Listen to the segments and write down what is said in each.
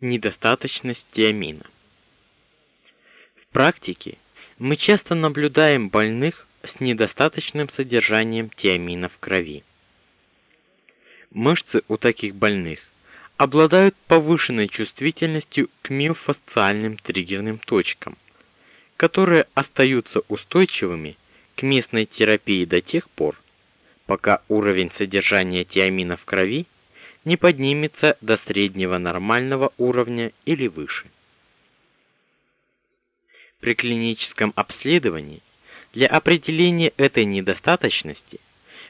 Недостаточность тиамина. В практике мы часто наблюдаем больных с недостаточным содержанием тиамина в крови. Мышцы у таких больных обладают повышенной чувствительностью к миофасциальным триггерным точкам, которые остаются устойчивыми к местной терапии до тех пор, пока уровень содержания тиамина в крови не поднимется до среднего нормального уровня или выше. При клиническом обследовании для определения этой недостаточности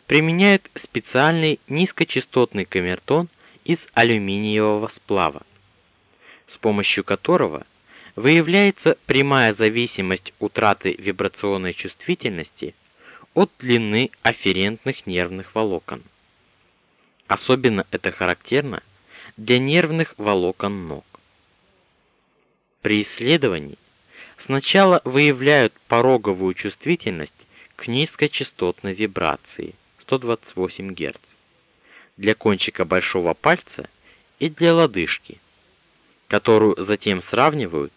применяют специальный низкочастотный камертон из алюминиевого сплава, с помощью которого выявляется прямая зависимость утраты вибрационной чувствительности от длины афферентных нервных волокон. Особенно это характерно для нервных волокон ног. При исследовании сначала выявляют пороговую чувствительность к низкочастотной вибрации 128 Гц для кончика большого пальца и для лодыжки, которую затем сравнивают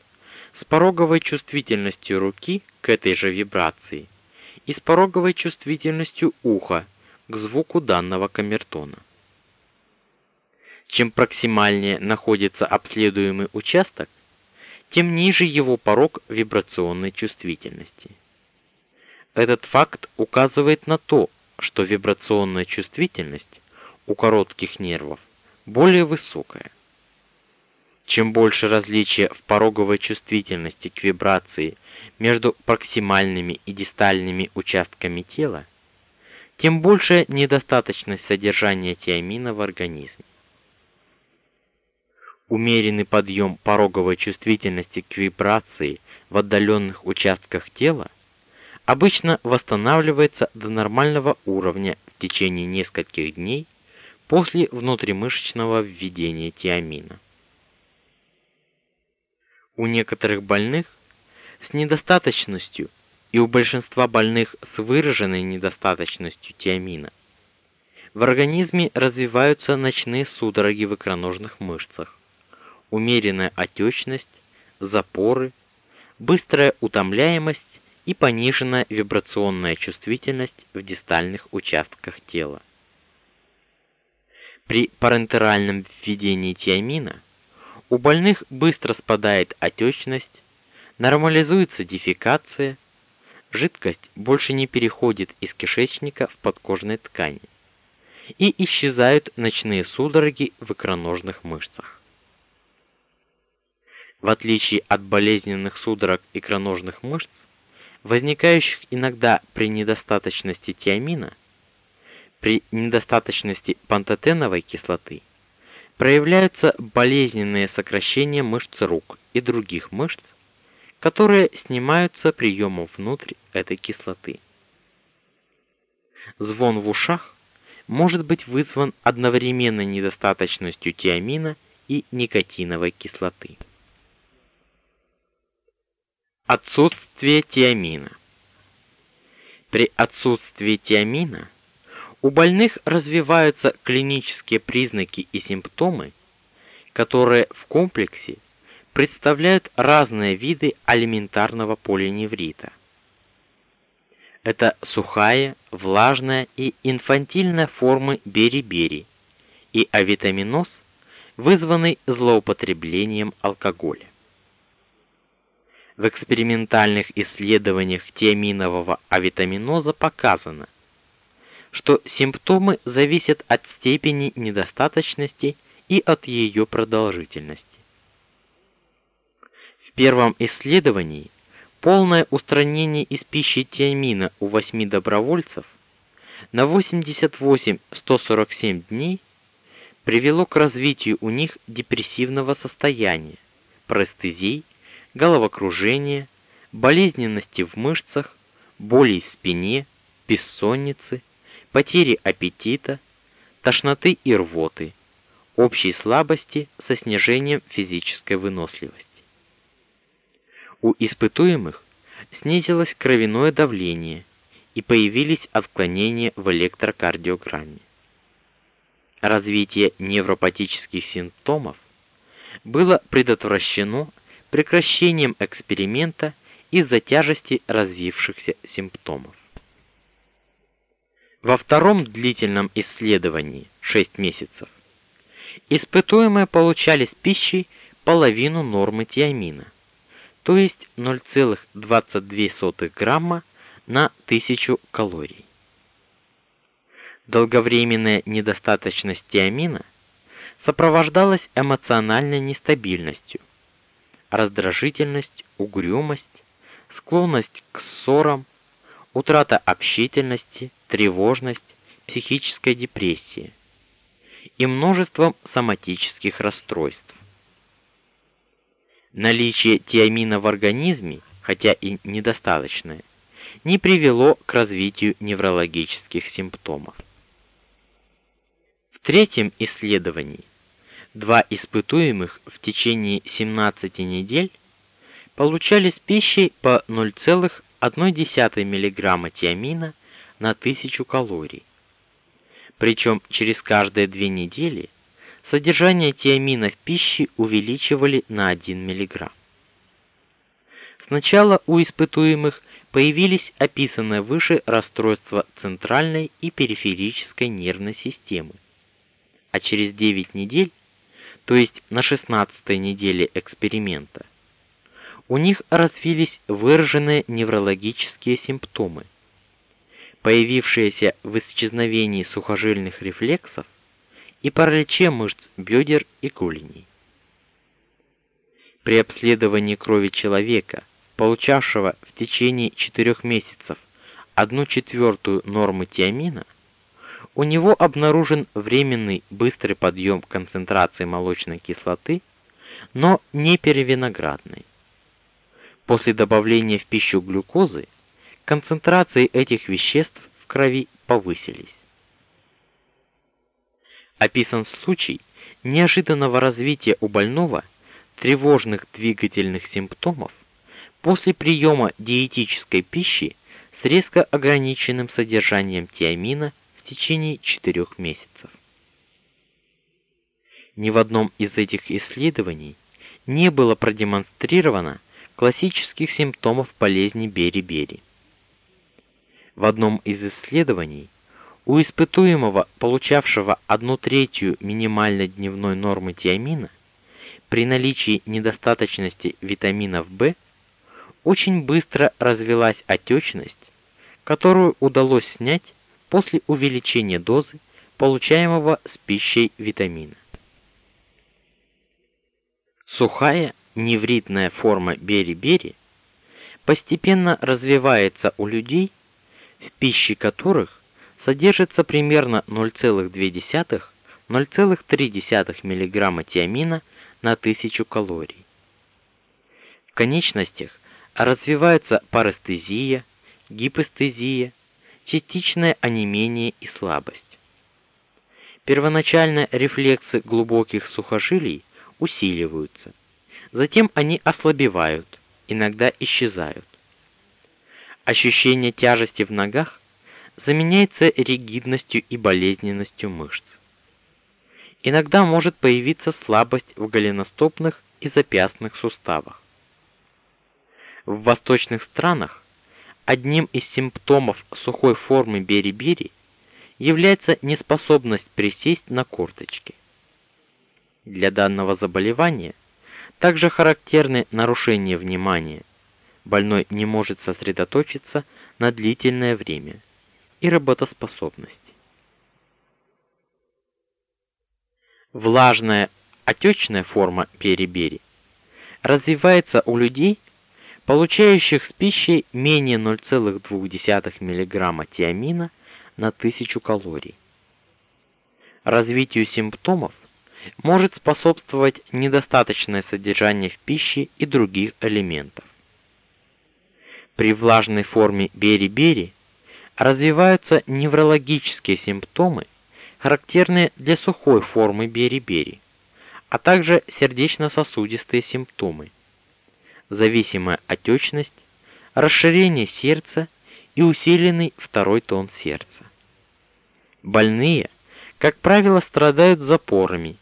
с пороговой чувствительностью руки к этой же вибрации и с пороговой чувствительностью уха к звуку данного камертона. Чем проксимальнее находится обследуемый участок, тем ниже его порог вибрационной чувствительности. Этот факт указывает на то, что вибрационная чувствительность у коротких нервов более высокая. Чем больше различия в пороговой чувствительности к вибрации между проксимальными и дистальными участками тела, тем больше недостаточность содержания тиамина в организме умеренный подъем пороговой чувствительности к вибрации в отдаленных участках тела обычно восстанавливается до нормального уровня в течение нескольких дней после внутримышечного введения тиамина. У некоторых больных с недостаточностью и у большинства больных с выраженной недостаточностью тиамина в организме развиваются ночные судороги в икроножных мышцах умеренная отечность, запоры, быстрая утомляемость и пониженная вибрационная чувствительность в дистальных участках тела. При парентеральном введении тиамина у больных быстро спадает отечность, нормализуется дефекация, жидкость больше не переходит из кишечника в подкожные ткани и исчезают ночные судороги в икроножных мышцах. В отличие от болезненных судорог икроножных мышц, возникающих иногда при недостаточности тиамина, при недостаточности пантотеновой кислоты, проявляются болезненные сокращения мышц рук и других мышц, которые снимаются приемом внутрь этой кислоты. Звон в ушах может быть вызван одновременно недостаточностью тиамина и никотиновой кислоты. Отсутствие тиамина. При отсутствии тиамина у больных развиваются клинические признаки и симптомы, которые в комплексе представляют разные виды алиментарного полиневрита. Это сухая, влажная и инфантильная формы бери-бери и авитаминоз, вызванный злоупотреблением алкоголя. В экспериментальных исследованиях тиаминового авитаминоза показано, что симптомы зависят от степени недостаточности и от ее продолжительности. В первом исследовании полное устранение из пищи тиамина у 8 добровольцев на 88-147 дней привело к развитию у них депрессивного состояния, парестезий головокружение, болезненности в мышцах, боли в спине, бессонницы, потери аппетита, тошноты и рвоты, общей слабости со снижением физической выносливости. У испытуемых снизилось кровяное давление и появились отклонения в электрокардиограмме. Развитие невропатических симптомов было предотвращено прекращением эксперимента из-за тяжести развившихся симптомов. Во втором длительном исследовании 6 месяцев испытуемые получали с пищей половину нормы тиамина, то есть 0,22 грамма на 1000 калорий. Долговременная недостаточность тиамина сопровождалась эмоциональной нестабильностью, раздражительность, угрюмость, склонность к ссорам, утрата общительности, тревожность, психическая депрессия и множеством соматических расстройств. Наличие тиамина в организме, хотя и недостаточное, не привело к развитию неврологических симптомов. В третьем исследовании два испытуемых в течение 17 недель получали с пищей по 0,1 мг тиамина на 1000 калорий. Причем через каждые две недели содержание тиамина в пище увеличивали на 1 мг. Сначала у испытуемых появились описанные выше расстройства центральной и периферической нервной системы. А через 9 недель, то есть на 16-й неделе эксперимента, у них развились выраженные неврологические симптомы, появившиеся в исчезновении сухожильных рефлексов и параличе мышц бедер и голеней. При обследовании крови человека, получавшего в течение 4 месяцев 1/4 нормы тиамина, у него обнаружен временный быстрый подъем концентрации молочной кислоты, но не перевиноградной. После добавления в пищу глюкозы концентрации этих веществ в крови повысились описан случай неожиданного развития у больного тревожных двигательных симптомов после приема диетической пищи с резко ограниченным содержанием тиамина в течение 4 месяцев. Ни в одном из этих исследований не было продемонстрировано классических симптомов болезни бери-бери. В одном из исследований у испытуемого, получавшего 1/3 минимальной дневной нормы тиамина, при наличии недостаточности витаминов В, очень быстро развилась отечность, которую удалось снять после увеличения дозы получаемого с пищей витамина. Сухая невритная форма бери-бери постепенно развивается у людей, в пище которых содержится примерно 0,2-0,3 мг тиамина на 1000 калорий. В конечностях развиваются парестезия, гипостезия, частичное онемение и слабость. Первоначально рефлексы глубоких сухожилий усиливаются, затем они ослабевают, иногда исчезают. Ощущение тяжести в ногах заменяется ригидностью и болезненностью мышц. Иногда может появиться слабость в голеностопных и запястных суставах. В восточных странах одним из симптомов сухой формы бери-бери является неспособность присесть на корточки. Для данного заболевания также характерны нарушение внимания. Больной не может сосредоточиться на длительное время и работоспособность. Влажная отечная форма бери-бери развивается у людей, получающих с пищей менее 0,2 мг тиамина на 1000 калорий. Развитию симптомов может способствовать недостаточное содержание в пище и других элементов. При влажной форме бери-бери развиваются неврологические симптомы, характерные для сухой формы бери-бери, а также сердечно-сосудистые симптомы, зависимая отечность, расширение сердца и усиленный второй тон сердца. Больные, как правило, страдают запорами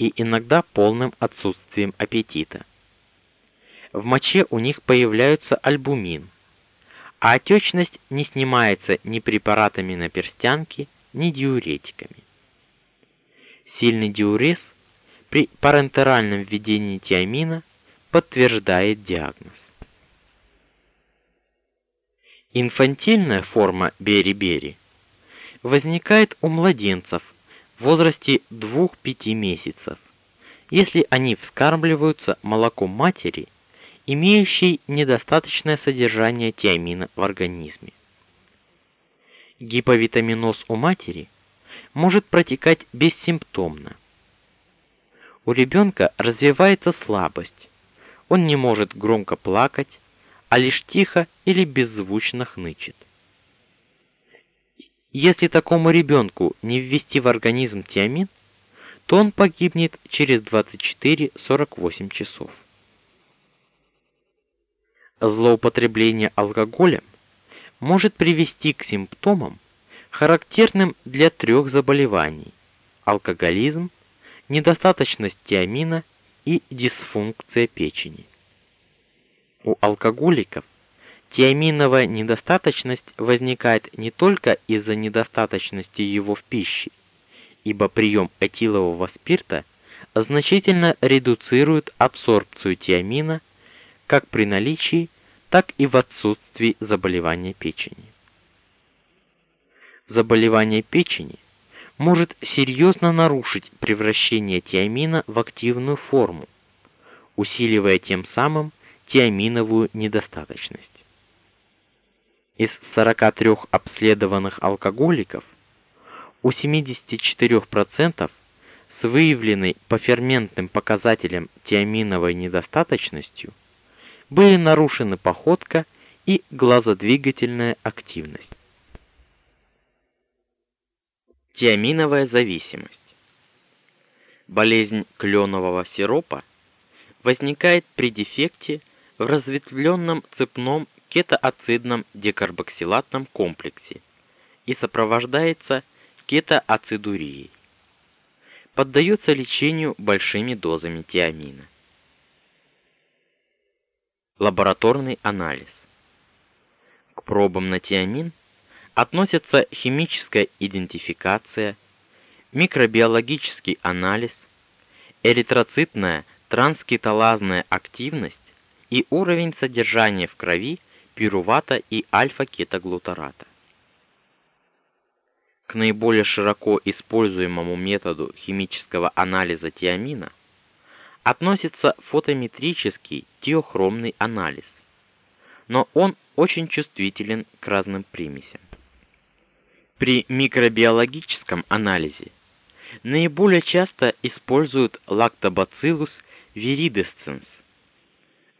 и иногда полным отсутствием аппетита. В моче у них появляется альбумин, а отечность не снимается ни препаратами на перстянке, ни диуретиками. Сильный диурез при парентеральном введении тиамина подтверждает диагноз. Инфантильная форма бери-бери возникает у младенцев в возрасте 2-5 месяцев, если они вскармливаются молоком матери, имеющей недостаточное содержание тиамина в организме. Гиповитаминоз у матери может протекать бессимптомно. У ребенка развивается слабость. Он не может громко плакать, а лишь тихо или беззвучно хнычет. Если такому ребенку не ввести в организм тиамин, то он погибнет через 24-48 часов. Злоупотребление алкоголем может привести к симптомам, характерным для трех заболеваний: алкоголизм, недостаточность тиамина и дисфункция печени. У алкоголиков Тиаминовая недостаточность возникает не только из-за недостаточности его в пище, ибо прием этилового спирта значительно редуцирует абсорбцию тиамина как при наличии, так и в отсутствии заболевания печени. Заболевание печени может серьезно нарушить превращение тиамина в активную форму, усиливая тем самым тиаминовую недостаточность. Из 43 обследованных алкоголиков у 74% с выявленной по ферментным показателям тиаминовой недостаточностью были нарушены походка и глазодвигательная активность. Тиаминовая зависимость. Болезнь кленового сиропа возникает при дефекте в разветвленном цепном кетоацидном декарбоксилатном комплексе и сопровождается кетоацидурией. Поддается лечению большими дозами тиамина. Лабораторный анализ. К пробам на тиамин относятся химическая идентификация, микробиологический анализ, эритроцитная транскиталазная активность и уровень содержания в крови пирувата и альфа-кетоглутарата. К наиболее широко используемому методу химического анализа тиамина относится фотометрический тиохромный анализ, но он очень чувствителен к разным примесям. При микробиологическом анализе наиболее часто используют Lactobacillus viridescens.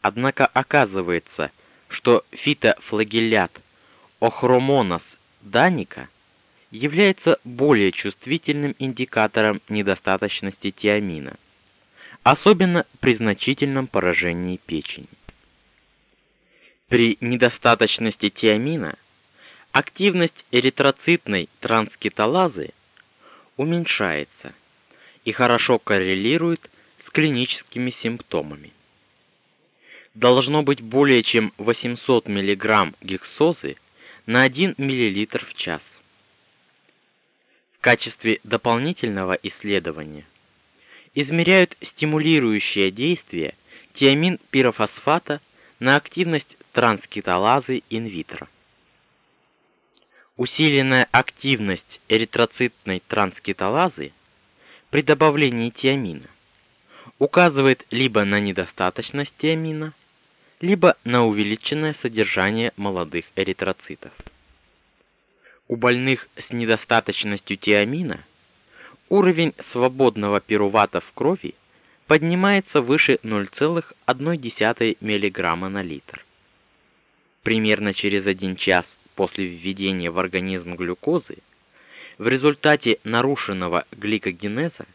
Однако оказывается, что фитофлагеллят Охромонос даника является более чувствительным индикатором недостаточности тиамина, особенно при значительном поражении печени. При недостаточности тиамина активность эритроцитной транскиталазы уменьшается и хорошо коррелирует с клиническими симптомами должно быть более чем 800 мг гексозы на 1 мл в час. В качестве дополнительного исследования измеряют стимулирующее действие тиамин-пирофосфата на активность транскиталазы инвитро. Усиленная активность эритроцитной транскиталазы при добавлении тиамина указывает либо на недостаточность тиамина, либо на увеличенное содержание молодых эритроцитов. У больных с недостаточностью тиамина уровень свободного пирувата в крови поднимается выше 0,1 мг на литр. Примерно через 1 час после введения в организм глюкозы в результате нарушенного гликогенеза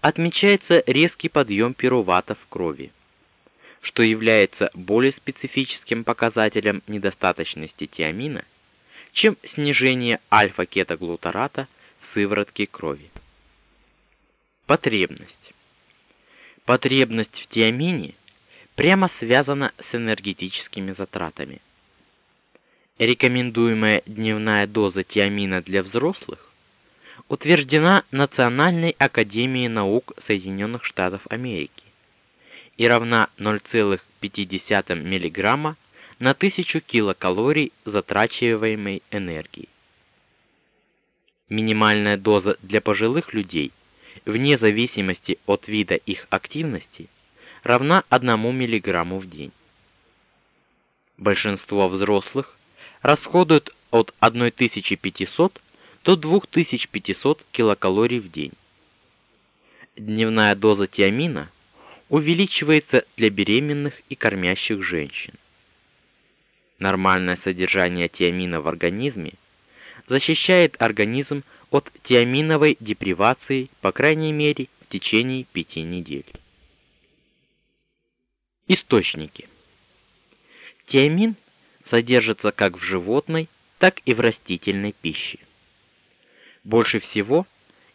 отмечается резкий подъем пирувата в крови что является более специфическим показателем недостаточности тиамина, чем снижение альфа-кетоглутарата в сыворотке крови. Потребность. Потребность в тиамине прямо связана с энергетическими затратами. Рекомендуемая дневная доза тиамина для взрослых утверждена Национальной академией наук Соединенных Штатов Америки и равна 0,5 мг на 1000 килокалорий затрачиваемой энергии. Минимальная доза для пожилых людей, вне зависимости от вида их активности, равна 1 мг в день. Большинство взрослых расходуют от 1500 до 2500 килокалорий в день. Дневная доза тиамина увеличивается для беременных и кормящих женщин. Нормальное содержание тиамина в организме защищает организм от тиаминовой депривации, по крайней мере, в течение 5 недель. Источники. Тиамин содержится как в животной, так и в растительной пище. Больше всего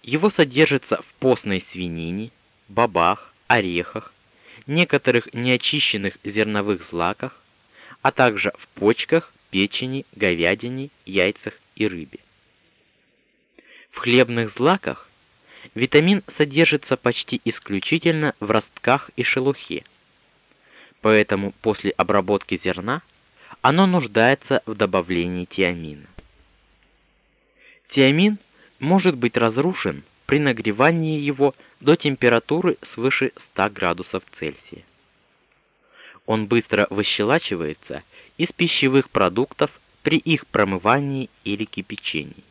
его содержится в постной свинине, бобах, орехах, некоторых неочищенных зерновых злаках, а также в почках, печени, говядине, яйцах и рыбе. В хлебных злаках витамин содержится почти исключительно в ростках и шелухе. Поэтому после обработки зерна оно нуждается в добавлении тиамина. Тиамин может быть разрушен при нагревании его до температуры свыше 100 градусов Цельсия. Он быстро выщелачивается из пищевых продуктов при их промывании или кипячении.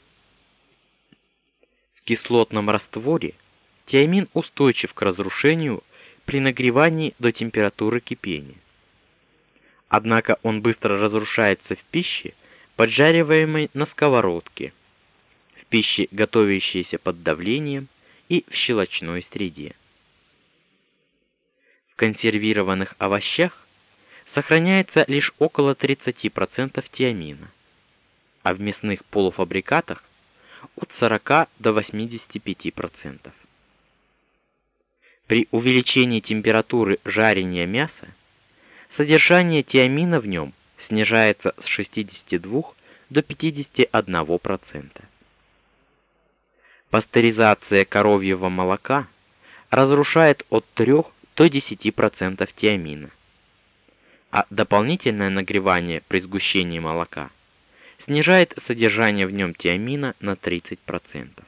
В кислотном растворе тиамин устойчив к разрушению при нагревании до температуры кипения. Однако он быстро разрушается в пище, поджариваемой на сковородке – пищи, готовящейся под давлением, и в щелочной среде. В консервированных овощах сохраняется лишь около 30% тиамина, а в мясных полуфабрикатах от 40 до 85%. При увеличении температуры жарения мяса содержание тиамина в нем снижается с 62 до 51%. Пастеризация коровьего молока разрушает от 3 до 10% тиамина, а дополнительное нагревание при сгущении молока снижает содержание в нем тиамина на 30%.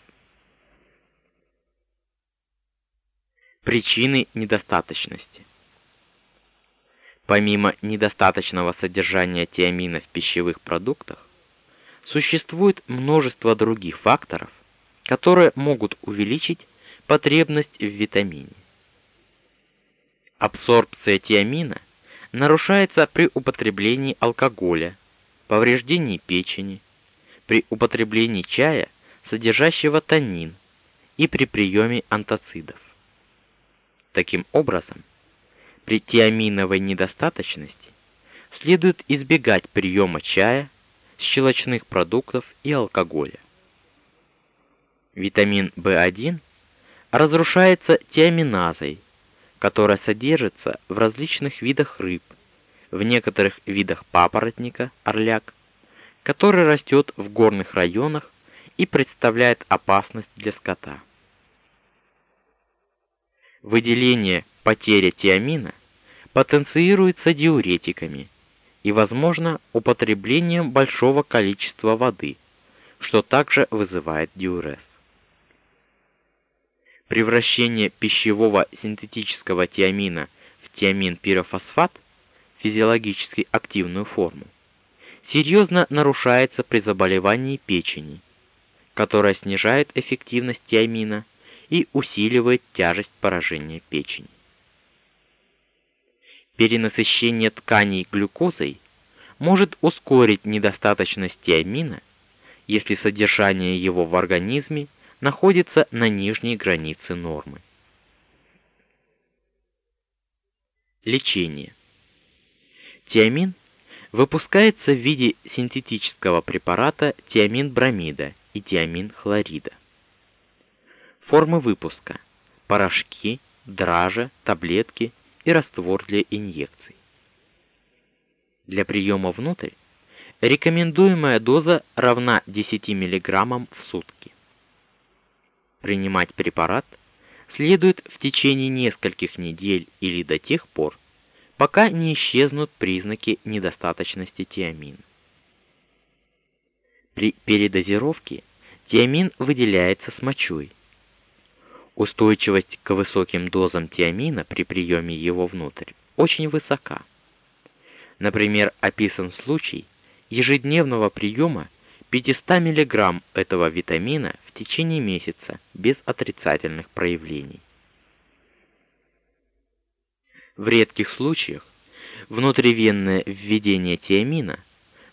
Причины недостаточности. Помимо недостаточного содержания тиамина в пищевых продуктах, существует множество других факторов, которые могут увеличить потребность в витамине. Абсорбция тиамина нарушается при употреблении алкоголя, повреждении печени, при употреблении чая, содержащего таннин, и при приеме антоцидов. Таким образом, при тиаминовой недостаточности следует избегать приема чая, щелочных продуктов и алкоголя. Витамин В1 разрушается тиаминазой, которая содержится в различных видах рыб, в некоторых видах папоротника, орляк, который растет в горных районах и представляет опасность для скота. Выделение потеря тиамина потенцируется диуретиками и, возможно, употреблением большого количества воды, что также вызывает диурез. Превращение пищевого синтетического тиамина в тиамин-пирофосфат, физиологически активную форму, серьезно нарушается при заболевании печени, которая снижает эффективность тиамина и усиливает тяжесть поражения печени. Перенасыщение тканей глюкозой может ускорить недостаточность тиамина, если содержание его в организме находится на нижней границе нормы. Лечение. Тиамин выпускается в виде синтетического препарата тиамин-бромида и тиамин-хлорида. Формы выпуска: порошки, драже, таблетки и раствор для инъекций. Для приема внутрь рекомендуемая доза равна 10 мг в сутки. Принимать препарат следует в течение нескольких недель или до тех пор, пока не исчезнут признаки недостаточности тиамина. При передозировке тиамин выделяется с мочой. Устойчивость к высоким дозам тиамина при приеме его внутрь очень высока. Например, описан случай ежедневного приема 500 мг этого витамина в течение месяца без отрицательных проявлений. В редких случаях внутривенное введение тиамина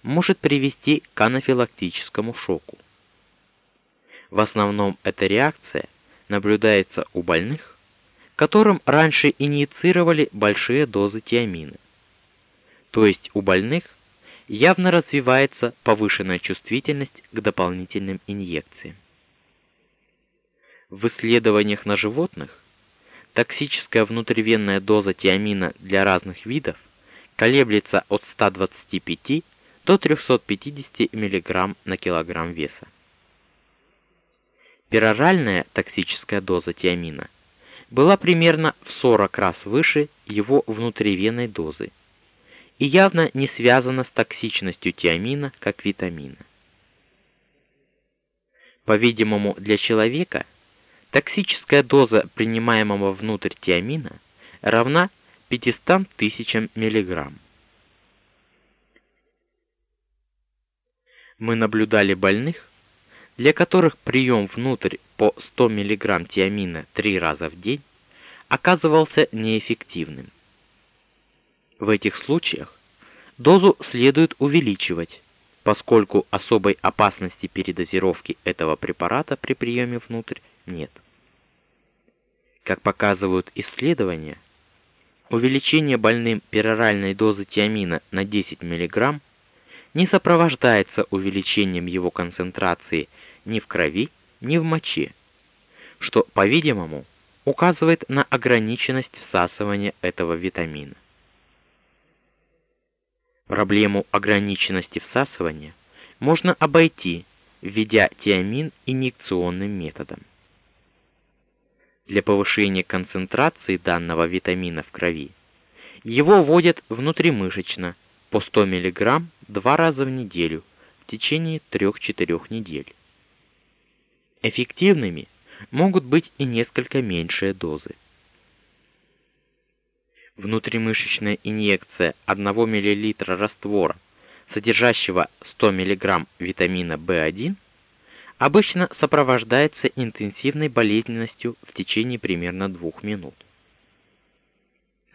может привести к анафилактическому шоку. В основном эта реакция наблюдается у больных, которым раньше инициировали большие дозы тиамина. То есть у больных явно развивается повышенная чувствительность к дополнительным инъекциям. В исследованиях на животных токсическая внутривенная доза тиамина для разных видов колеблется от 125 до 350 мг на килограмм веса. Пероральная токсическая доза тиамина была примерно в 40 раз выше его внутривенной дозы и явно не связана с токсичностью тиамина как витамина. По-видимому, для человека токсическая доза принимаемого внутрь тиамина равна 500 тысячам миллиграмм. Мы наблюдали больных, для которых прием внутрь по 100 мг тиамина 3 раза в день оказывался неэффективным. В этих случаях дозу следует увеличивать, поскольку особой опасности передозировки этого препарата при приеме внутрь нет. Как показывают исследования, увеличение больным пероральной дозы тиамина на 10 мг не сопровождается увеличением его концентрации ни в крови, ни в моче, что, по-видимому, указывает на ограниченность всасывания этого витамина. Проблему ограниченности всасывания можно обойти, введя тиамин инъекционным методом. Для повышения концентрации данного витамина в крови его вводят внутримышечно по 100 мг два раза в неделю в течение 3-4 недель. Эффективными могут быть и несколько меньшие дозы. Внутримышечная инъекция 1 мл раствора, содержащего 100 мг витамина В1, обычно сопровождается интенсивной болезненностью в течение примерно 2 минут.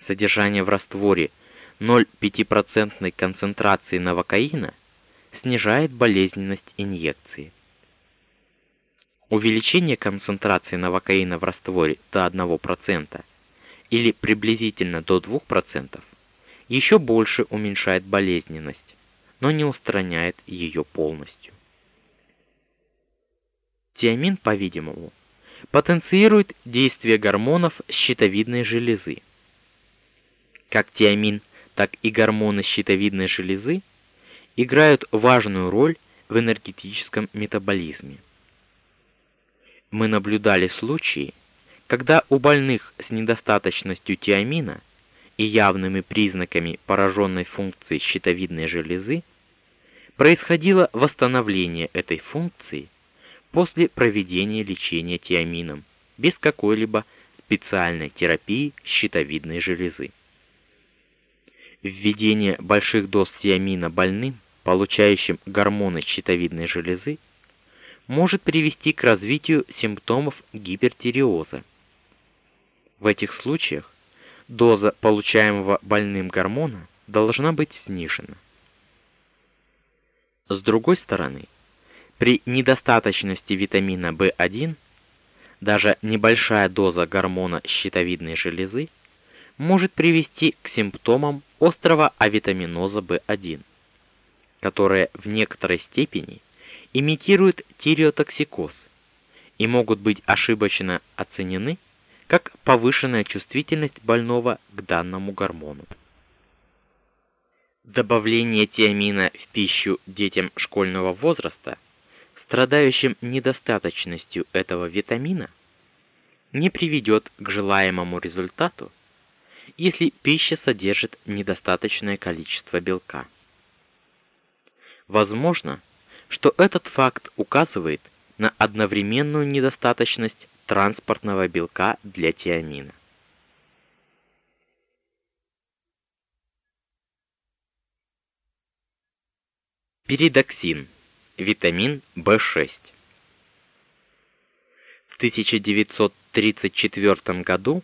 Содержание в растворе 0,5% концентрации новокаина снижает болезненность инъекции. Увеличение концентрации новокаина в растворе до 1% или приблизительно до 2% еще больше уменьшает болезненность, но не устраняет ее полностью. Тиамин, по-видимому, потенцирует действие гормонов щитовидной железы. Как тиамин, так и гормоны щитовидной железы играют важную роль в энергетическом метаболизме. Мы наблюдали случаи, когда у больных с недостаточностью тиамина и явными признаками пораженной функции щитовидной железы происходило восстановление этой функции после проведения лечения тиамином без какой-либо специальной терапии щитовидной железы. Введение больших доз тиамина больным, получающим гормоны щитовидной железы, может привести к развитию симптомов гипертиреоза. В этих случаях доза получаемого больным гормона должна быть снижена. С другой стороны, при недостаточности витамина В1 даже небольшая доза гормона щитовидной железы может привести к симптомам острого авитаминоза В1, которые в некоторой степени имитируют тиреотоксикоз и могут быть ошибочно оценены как повышенная чувствительность больного к данному гормону. Добавление тиамина в пищу детям школьного возраста, страдающим недостаточностью этого витамина, не приведет к желаемому результату, если пища содержит недостаточное количество белка. Возможно, что этот факт указывает на одновременную недостаточность транспортного белка для тиамина. Перидоксин, витамин В6. В 1934 году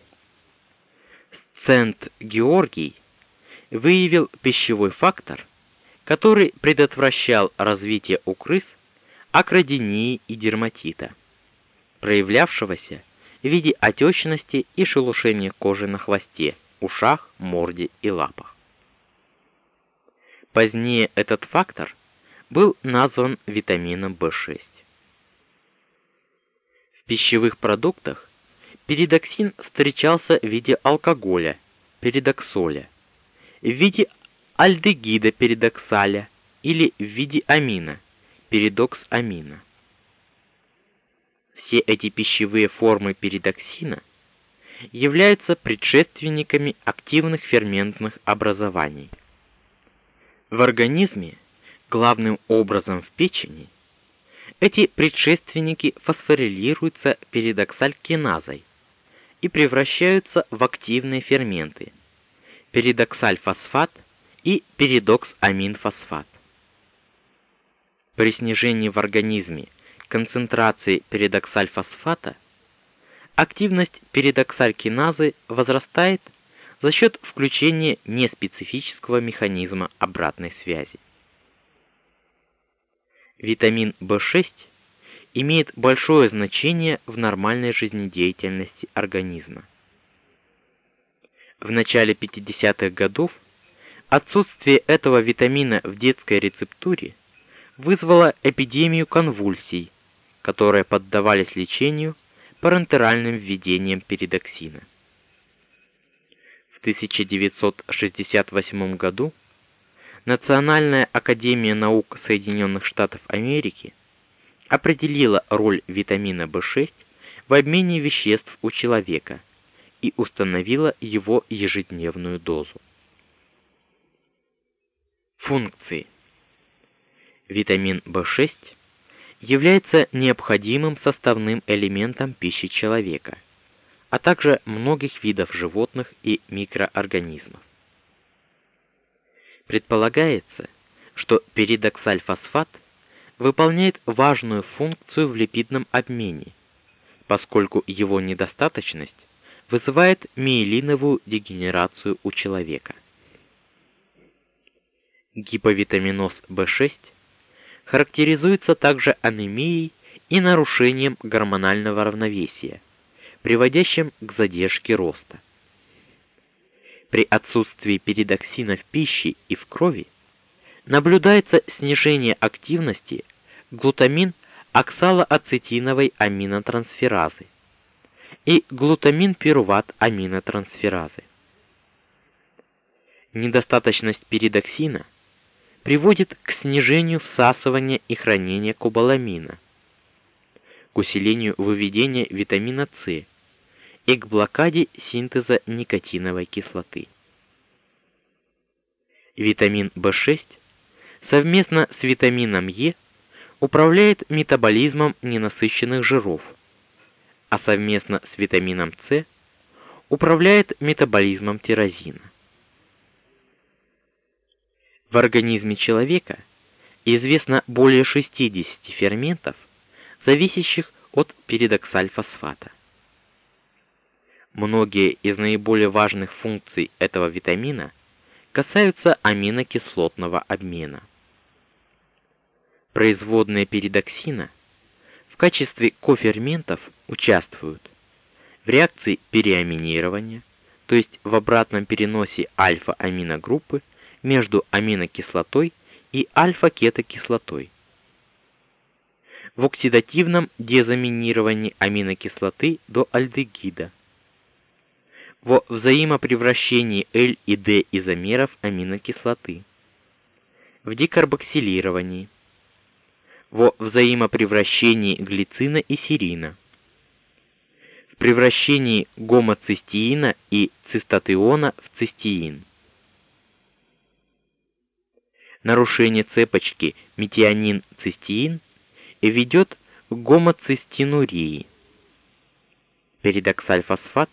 Сент Георгий выявил пищевой фактор, который предотвращал развитие у крыс акродинии и дерматита, проявлявшегося в виде отечности и шелушения кожи на хвосте, ушах, морде и лапах. Позднее этот фактор был назван витамином В6. В пищевых продуктах перидоксин встречался в виде алкоголя, перидоксоля, в виде альдегида перидоксаля или в виде амина, перидокс амина. Все эти пищевые формы перидоксина являются предшественниками активных ферментных образований. В организме, главным образом в печени, эти предшественники фосфорилируются перидоксалькиназой и превращаются в активные ферменты перидоксальфосфат и перидоксаминфосфат. При снижении в организме концентрации перидоксальфосфата активность перидоксалькиназы возрастает за счет включения неспецифического механизма обратной связи. Витамин В6 имеет большое значение в нормальной жизнедеятельности организма. В начале 50-х годов отсутствие этого витамина в детской рецептуре вызвало эпидемию конвульсий, которые поддавались лечению парентеральным введением перидоксина. В 1968 году Национальная академия наук Соединенных Штатов Америки определила роль витамина В6 в обмене веществ у человека и установила его ежедневную дозу. Функции. Витамин В6 является необходимым составным элементом пищи человека, а также многих видов животных и микроорганизмов. Предполагается, что перидоксальфосфат – выполняет важную функцию в липидном обмене, поскольку его недостаточность вызывает миелиновую дегенерацию у человека. Гиповитаминоз В6 характеризуется также анемией и нарушением гормонального равновесия, приводящим к задержке роста. При отсутствии перидоксина в пище и в крови наблюдается снижение активности глутамин оксалоацетиновой аминотрансферазы и глутамин пируват аминотрансферазы. Недостаточность перидоксина приводит к снижению всасывания и хранения кобаламина, к усилению выведения витамина С и к блокаде синтеза никотиновой кислоты. Витамин В6 совместно с витамином Е управляет метаболизмом ненасыщенных жиров, а совместно с витамином С управляет метаболизмом тирозина. В организме человека известно более 60 ферментов, зависящих от перидоксальфосфата. Многие из наиболее важных функций этого витамина касаются аминокислотного обмена производные перидоксина в качестве коферментов участвуют в реакции переаминирования, то есть в обратном переносе альфа-аминогруппы между аминокислотой и альфа-кетокислотой, в оксидативном дезаминировании аминокислоты до альдегида. Во взаимопревращении L и D изомеров аминокислоты, в декарбоксилировании, во взаимопревращении глицина и серина, в превращении гомоцистеина и цистатиона в цистеин. Нарушение цепочки метионин-цистеин ведет к гомоцистинурии. Передоксальфосфат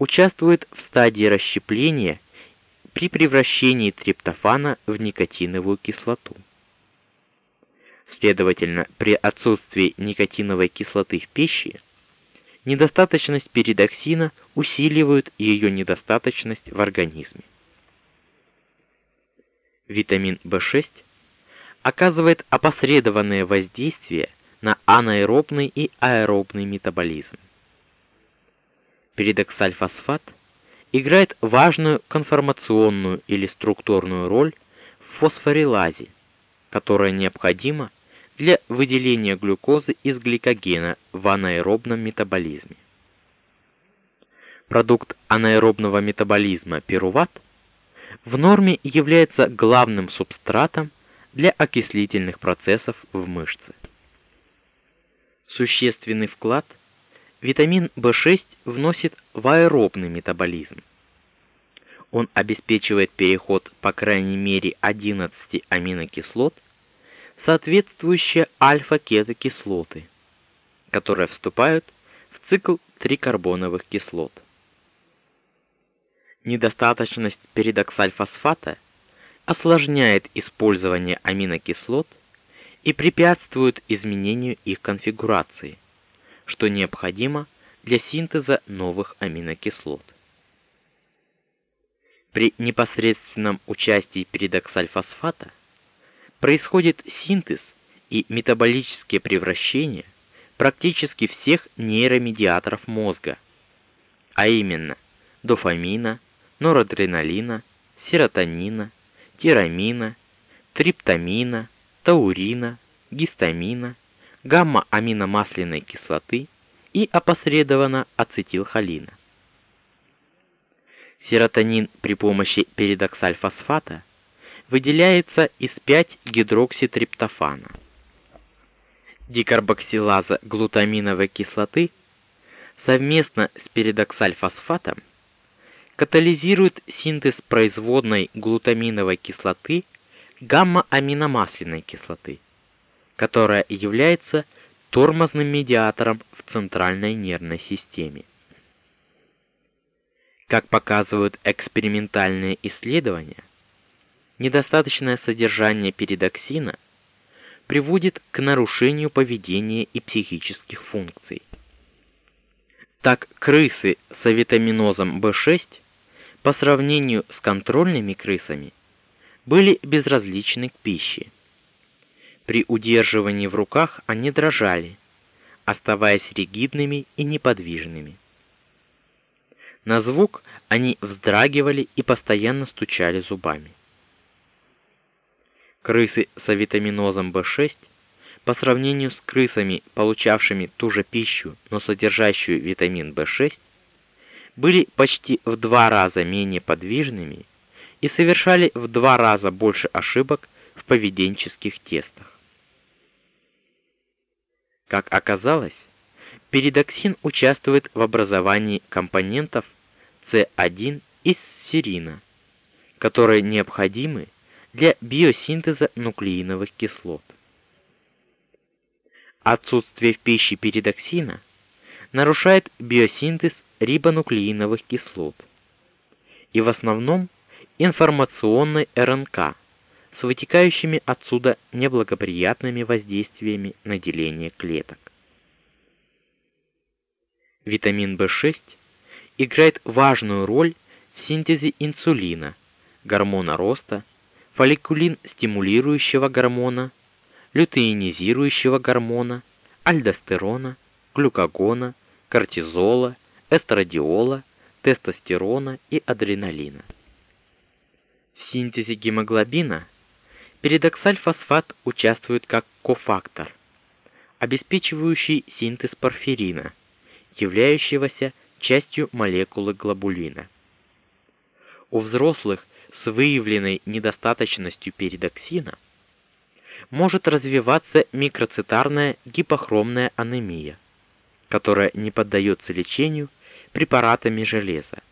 участвует в стадии расщепления при превращении триптофана в никотиновую кислоту. Следовательно, при отсутствии никотиновой кислоты в пище недостаточность передоксина усиливает ее недостаточность в организме. Витамин В6 оказывает опосредованное воздействие на анаэробный и аэробный метаболизм. Передоксальфосфат играет важную конформационную или структурную роль в фосфорилазе, которая необходима для выделения глюкозы из гликогена в анаэробном метаболизме. Продукт анаэробного метаболизма пируват в норме является главным субстратом для окислительных процессов в мышце. Существенный вклад витамин В6 вносит в аэробный метаболизм. Он обеспечивает переход по крайней мере 11 аминокислот соответствующие альфа-кетокислоты, которые вступают в цикл трикарбоновых кислот. Недостаточность передоксальфосфата осложняет использование аминокислот и препятствует изменению их конфигурации, что необходимо для синтеза новых аминокислот. При непосредственном участии передоксальфосфата происходит синтез и метаболические превращения практически всех нейромедиаторов мозга, а именно дофамина, норадреналина, серотонина, тирамина, триптамина, таурина, гистамина, гамма-аминомасляной кислоты и опосредованно ацетилхолина. Серотонин при помощи передоксальфосфата выделяется из 5-гидрокситриптофана. Дикарбоксилаза глутаминовой кислоты совместно с передоксальфосфатом катализирует синтез производной глутаминовой кислоты гамма-аминомасляной кислоты, которая является тормозным медиатором в центральной нервной системе. Как показывают экспериментальные исследования, недостаточное содержание передоксина приводит к нарушению поведения и психических функций. Так крысы с авитаминозом B6 по сравнению с контрольными крысами были безразличны к пище. При удерживании в руках они дрожали, оставаясь ригидными и неподвижными. На звук они вздрагивали и постоянно стучали зубами. Крысы с авитаминозом B6 по сравнению с крысами, получавшими ту же пищу, но содержащую витамин B6, были почти в два раза менее подвижными и совершали в два раза больше ошибок в поведенческих тестах. Как оказалось, передоксин участвует в образовании компонентов С1 из серина, которые необходимы для биосинтеза нуклеиновых кислот. Отсутствие в пище передоксина нарушает биосинтез рибонуклеиновых кислот и в основном информационной РНК с вытекающими отсюда неблагоприятными воздействиями на деление клеток. Витамин В6 играет важную роль в синтезе инсулина, гормона роста, фолликулин-стимулирующего гормона, лютеинизирующего гормона, альдостерона, глюкагона, кортизола, эстрадиола, тестостерона и адреналина. В синтезе гемоглобина передоксальфосфат участвует как кофактор, обеспечивающий синтез порфирина, являющегося частью молекулы глобулина. У взрослых с выявленной недостаточностью передоксина может развиваться микроцитарная гипохромная анемия, которая не поддается лечению препаратами железа,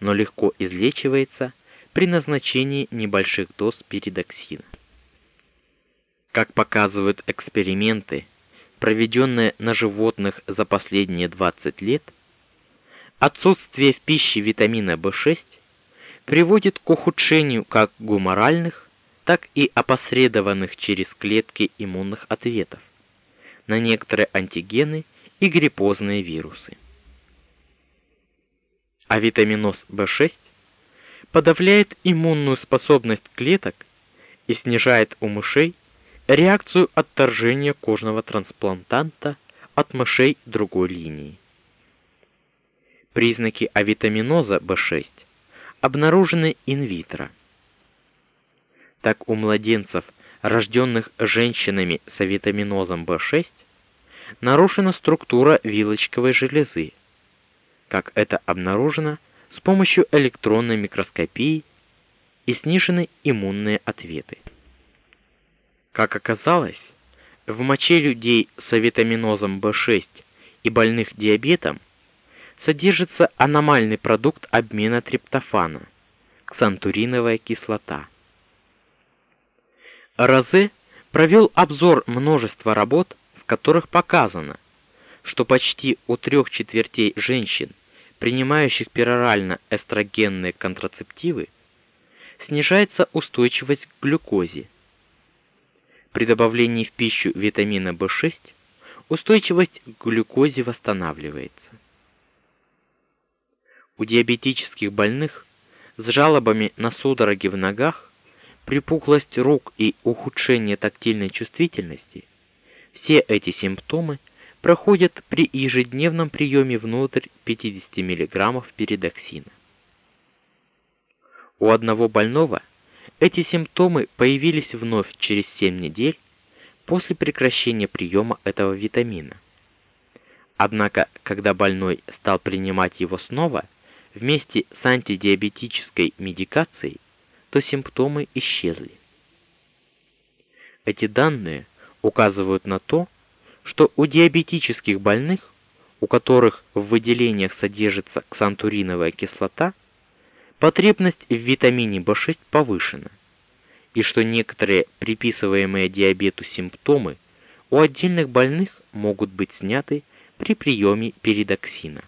но легко излечивается при назначении небольших доз передоксина. Как показывают эксперименты, проведенные на животных за последние 20 лет, отсутствие в пище витамина В6 приводит к ухудшению как гуморальных, так и опосредованных через клетки иммунных ответов на некоторые антигены и гриппозные вирусы. А витаминоз В6 подавляет иммунную способность клеток и снижает у мышей реакцию отторжения кожного трансплантанта от мышей другой линии. Признаки авитаминоза В6 обнаружены инвитро. Так у младенцев, рожденных женщинами с авитаминозом В6, нарушена структура вилочковой железы, как это обнаружено с помощью электронной микроскопии и снижены иммунные ответы. Как оказалось, в моче людей с авитаминозом В6 и больных диабетом содержится аномальный продукт обмена триптофана ксантуриновая кислота. Розе провел обзор множества работ, в которых показано, что почти у трех четвертей женщин, принимающих перорально эстрогенные контрацептивы, снижается устойчивость к глюкозе. При добавлении в пищу витамина В6 устойчивость к глюкозе восстанавливается. У диабетических больных с жалобами на судороги в ногах, припухлость рук и ухудшение тактильной чувствительности все эти симптомы проходят при ежедневном приеме внутрь 50 мг передоксина. У одного больного эти симптомы появились вновь через 7 недель после прекращения приема этого витамина. Однако, когда больной стал принимать его снова, вместе с антидиабетической медикацией, то симптомы исчезли. Эти данные указывают на то, что у диабетических больных, у которых в выделениях содержится ксантуриновая кислота, потребность в витамине В6 повышена, и что некоторые приписываемые диабету симптомы у отдельных больных могут быть сняты при приеме передоксина.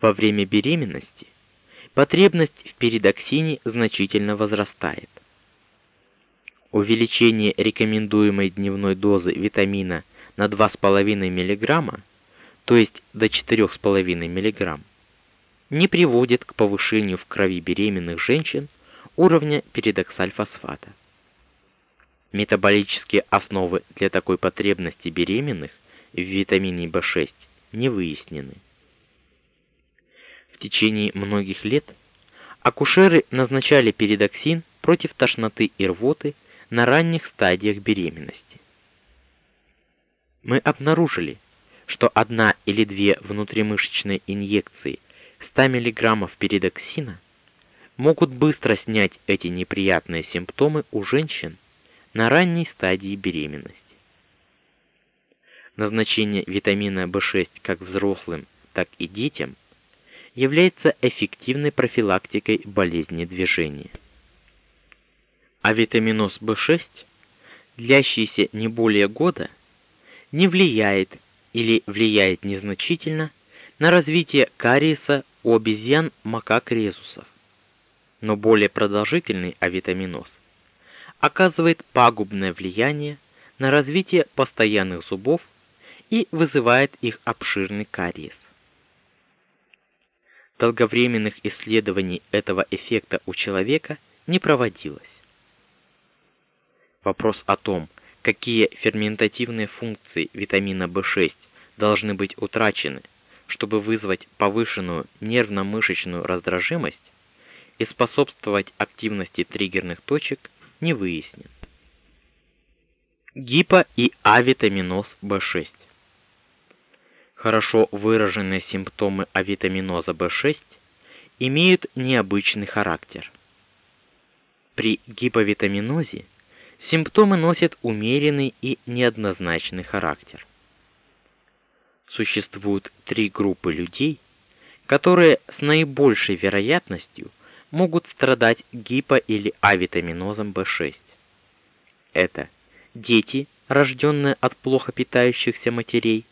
Во время беременности потребность в передоксине значительно возрастает. Увеличение рекомендуемой дневной дозы витамина на 2,5 мг, то есть до 4,5 мг, не приводит к повышению в крови беременных женщин уровня передоксальфосфата. Метаболические основы для такой потребности беременных в витамине В6 не выяснены. В течение многих лет акушеры назначали передоксин против тошноты и рвоты на ранних стадиях беременности. Мы обнаружили, что одна или две внутримышечные инъекции 100 мг передоксина могут быстро снять эти неприятные симптомы у женщин на ранней стадии беременности. Назначение витамина В6 как взрослым, так и детям – является эффективной профилактикой болезни движения. А витаминоз В6, длящийся не более года, не влияет или влияет незначительно на развитие кариеса у обезьян макак резусов. Но более продолжительный авитаминоз оказывает пагубное влияние на развитие постоянных зубов и вызывает их обширный кариес долговременных исследований этого эффекта у человека не проводилось. Вопрос о том, какие ферментативные функции витамина В6 должны быть утрачены, чтобы вызвать повышенную нервно-мышечную раздражимость и способствовать активности триггерных точек, не выяснен. Гипо- и авитаминоз В6 хорошо выраженные симптомы авитаминоза B6 имеют необычный характер. При гиповитаминозе симптомы носят умеренный и неоднозначный характер. Существуют три группы людей, которые с наибольшей вероятностью могут страдать гипо- или авитаминозом B6. Это дети, рожденные от плохо питающихся матерей,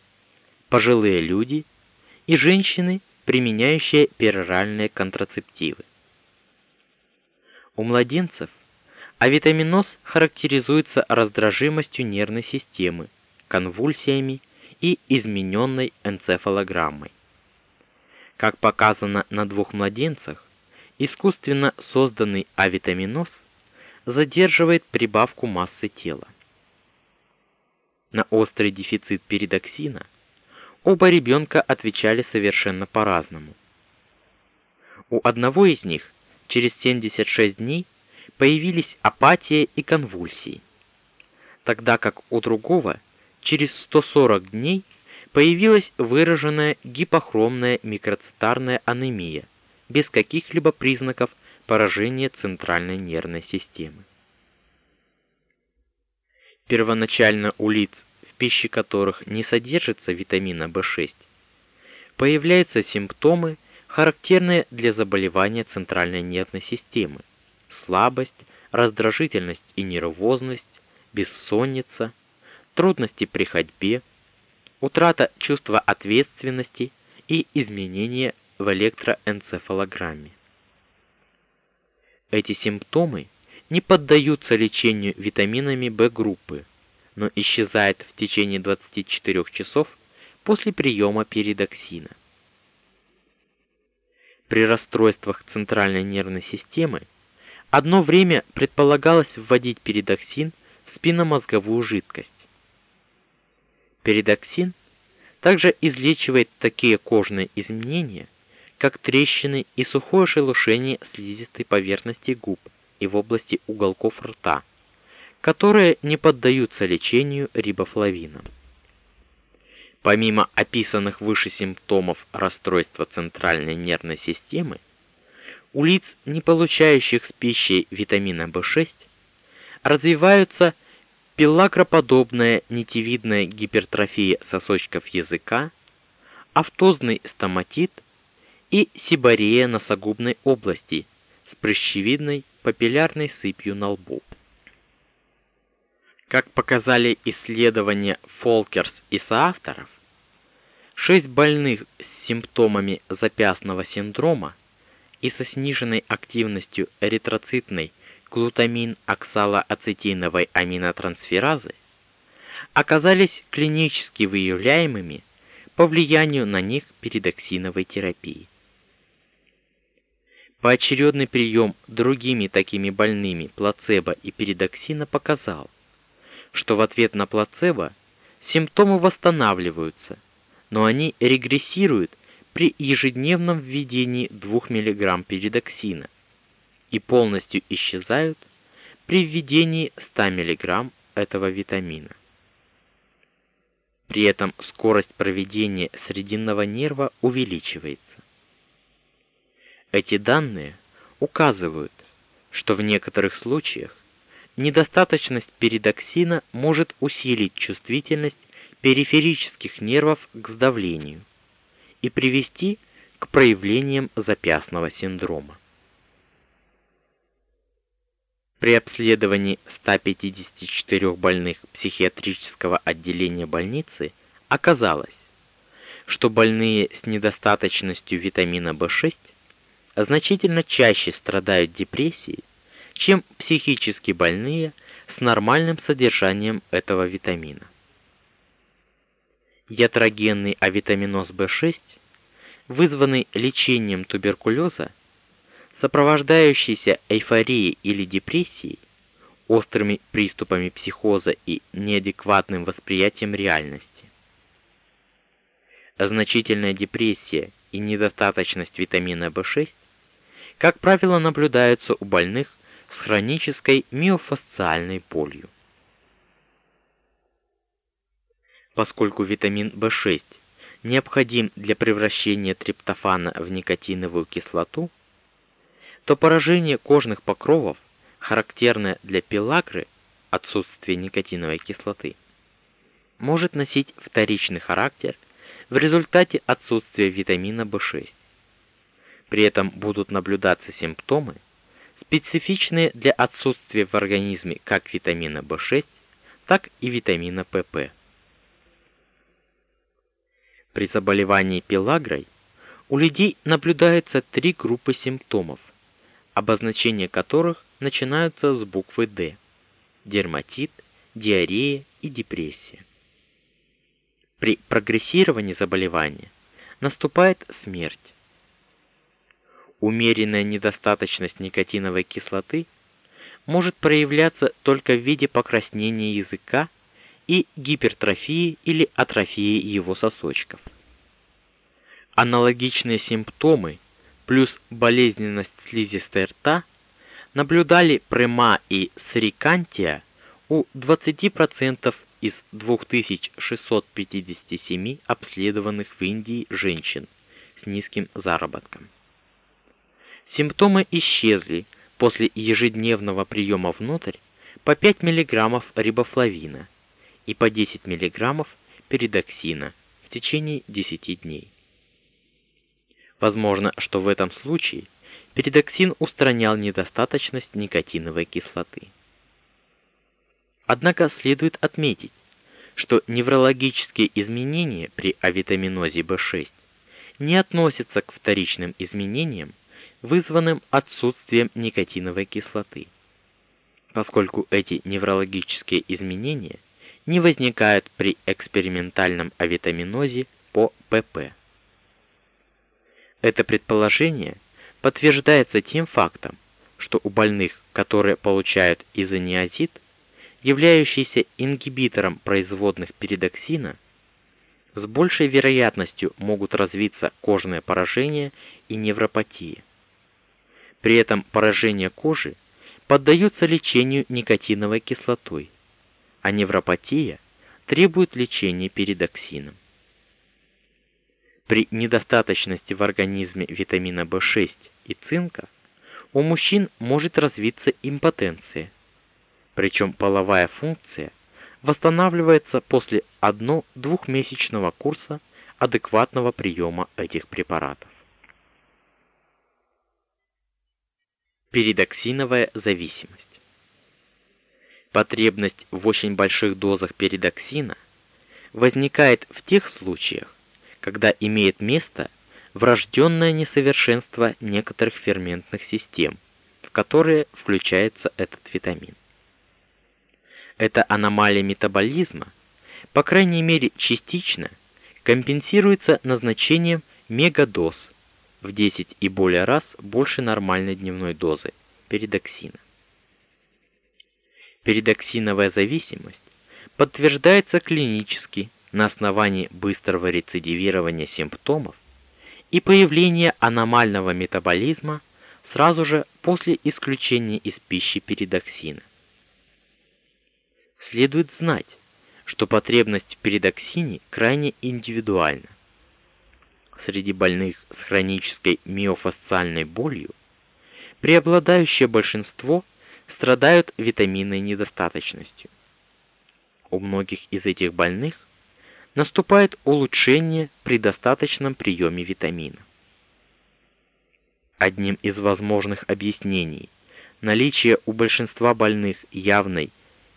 пожилые люди и женщины, применяющие пероральные контрацептивы. У младенцев авитаминоз характеризуется раздражимостью нервной системы, конвульсиями и измененной энцефалограммой. Как показано на двух младенцах, искусственно созданный авитаминоз задерживает прибавку массы тела. На острый дефицит передоксина оба ребенка отвечали совершенно по-разному. У одного из них через 76 дней появились апатия и конвульсии, тогда как у другого через 140 дней появилась выраженная гипохромная микроцитарная анемия без каких-либо признаков поражения центральной нервной системы. Первоначально у лиц, в пище которых не содержится витамина В6, появляются симптомы, характерные для заболевания центральной нервной системы: слабость, раздражительность и нервозность, бессонница, трудности при ходьбе, утрата чувства ответственности и изменения в электроэнцефалограмме. Эти симптомы не поддаются лечению витаминами В группы, но исчезают в течение 24 часов после приема передоксина. При расстройствах центральной нервной системы одно время предполагалось вводить передоксин в спинномозговую жидкость. Передоксин также излечивает такие кожные изменения, как трещины и сухое шелушение слизистой поверхности губ и в области уголков рта, которые не поддаются лечению рибофлавином. Помимо описанных выше симптомов расстройства центральной нервной системы, у лиц, не получающих с пищей витамина В6, развиваются пелагроподобная нитевидная гипертрофия сосочков языка, автозный стоматит и сиборея носогубной области с прыщевидной папиллярной сыпью на лбу. Как показали исследования Фолкерс и соавторов, 6 больных с симптомами запястного синдрома и со сниженной активностью эритроцитной глутамин-оксалоацетиновой аминотрансферазы оказались клинически выявляемыми по влиянию на них передоксиновой терапии. Поочередный прием другими такими больными плацебо и передоксина показал, что в ответ на плацебо симптомы восстанавливаются, но они регрессируют при ежедневном введении 2 мг передоксина и полностью исчезают при введении 100 мг этого витамина. При этом скорость проведения срединного нерва увеличивается. Эти данные указывают, что в некоторых случаях недостаточность передоксина может усилить чувствительность периферических нервов к сдавлению и привести к проявлениям запястного синдрома. При обследовании 154 больных психиатрического отделения больницы оказалось, что больные с недостаточностью витамина В6 значительно чаще страдают депрессией, чем психически больные с нормальным содержанием этого витамина. Ятрогенный авитаминоз В6, вызванный лечением туберкулеза, сопровождающийся эйфорией или депрессией, острыми приступами психоза и неадекватным восприятием реальности. Значительная депрессия и недостаточность витамина В6 как правило, наблюдаются у больных с хронической миофасциальной болью. Поскольку витамин В6 необходим для превращения триптофана в никотиновую кислоту, то поражение кожных покровов, характерное для пелагры, отсутствие никотиновой кислоты, может носить вторичный характер в результате отсутствия витамина В6. При этом будут наблюдаться симптомы, специфичные для отсутствия в организме как витамина В6, так и витамина ПП. При заболевании пелагрой у людей наблюдается три группы симптомов, обозначения которых начинаются с буквы Д: дерматит, диарея и депрессия. При прогрессировании заболевания наступает смерть. Умеренная недостаточность никотиновой кислоты может проявляться только в виде покраснения языка и гипертрофии или атрофии его сосочков. Аналогичные симптомы плюс болезненность слизистой рта наблюдали Према и Срикантия у 20% из 2657 обследованных в Индии женщин с низким заработком. Симптомы исчезли после ежедневного приема внутрь по 5 мг рибофлавина и по 10 мг передоксина в течение 10 дней. Возможно, что в этом случае передоксин устранял недостаточность никотиновой кислоты. Однако следует отметить, что неврологические изменения при авитаминозе B6 не относятся к вторичным изменениям, вызванным отсутствием никотиновой кислоты, поскольку эти неврологические изменения не возникают при экспериментальном авитаминозе по ПП. Это предположение подтверждается тем фактом, что у больных, которые получают изониазид, являющийся ингибитором производных передоксина, с большей вероятностью могут развиться кожные поражения и невропатии. При этом поражения кожи поддаются лечению никотиновой кислотой, а невропатия требует лечения передоксином. При недостаточности в организме витамина В6 и цинка у мужчин может развиться импотенция, причем половая функция восстанавливается после 1-2-месячного курса адекватного приема этих препаратов. Передоксиновая зависимость. Потребность в очень больших дозах передоксина возникает в тех случаях, когда имеет место врожденное несовершенство некоторых ферментных систем, в которые включается этот витамин. Эта аномалия метаболизма, по крайней мере частично, компенсируется назначением мегадоз в 10 и более раз больше нормальной дневной дозы передоксина. Передоксиновая зависимость подтверждается клинически на основании быстрого рецидивирования симптомов и появления аномального метаболизма сразу же после исключения из пищи передоксина. Следует знать, что потребность в передоксине крайне индивидуальна. Среди больных с хронической миофасциальной болью преобладающее большинство страдают витаминной недостаточностью. У многих из этих больных наступает улучшение при достаточном приеме витамина. Одним из возможных объяснений наличия у большинства больных явной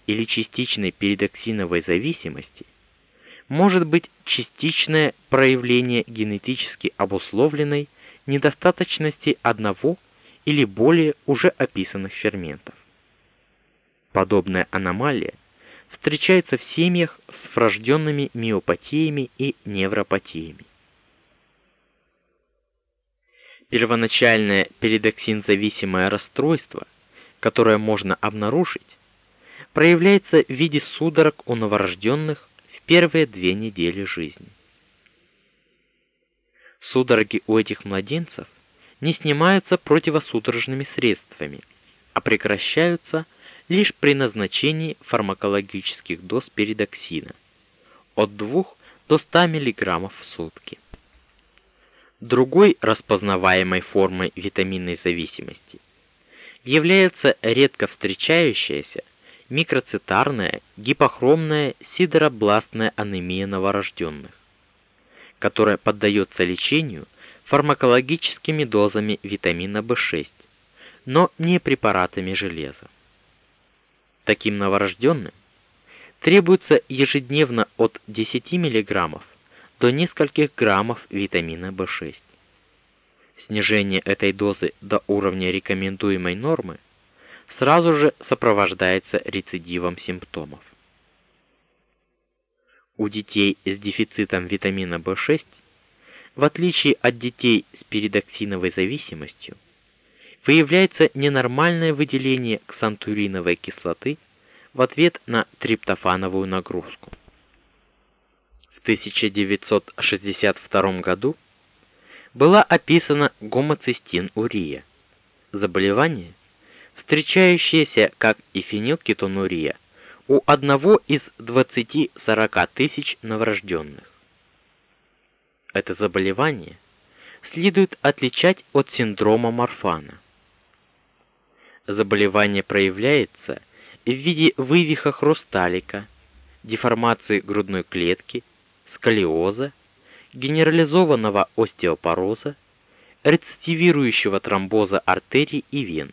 или частичной передоксиновой зависимости может быть частичное проявление генетически обусловленной недостаточности одного или более уже описанных ферментов. Подобная аномалия встречается в семьях с врожденными миопатиями и невропатиями. Первоначальное передоксин-зависимое расстройство, которое можно обнаружить, проявляется в виде судорог у новорожденных в первые две недели жизни. Судороги у этих младенцев не снимаются противосудорожными средствами, а прекращаются лишь при назначении фармакологических доз передоксина от 2 до 100 мг в сутки. Другой распознаваемой формой витаминной зависимости является редко встречающаяся микроцитарная гипохромная сидеробластная анемия новорожденных, которая поддается лечению фармакологическими дозами витамина В6, но не препаратами железа. Таким новорожденным требуется ежедневно от 10 мг до нескольких граммов витамина В6. Снижение этой дозы до уровня рекомендуемой нормы сразу же сопровождается рецидивом симптомов. У детей с дефицитом витамина В6, в отличие от детей с передоксиновой зависимостью, выявляется ненормальное выделение ксантуриновой кислоты в ответ на триптофановую нагрузку. В 1962 году была описана гомоцистинурия, заболевание, встречающееся как и фенилкетонурия у одного из 20-40 тысяч новорожденных. Это заболевание следует отличать от синдрома Марфана. Заболевание проявляется в виде вывиха хрусталика, деформации грудной клетки, сколиоза, генерализованного остеопороза, рецидивирующего тромбоза артерий и вен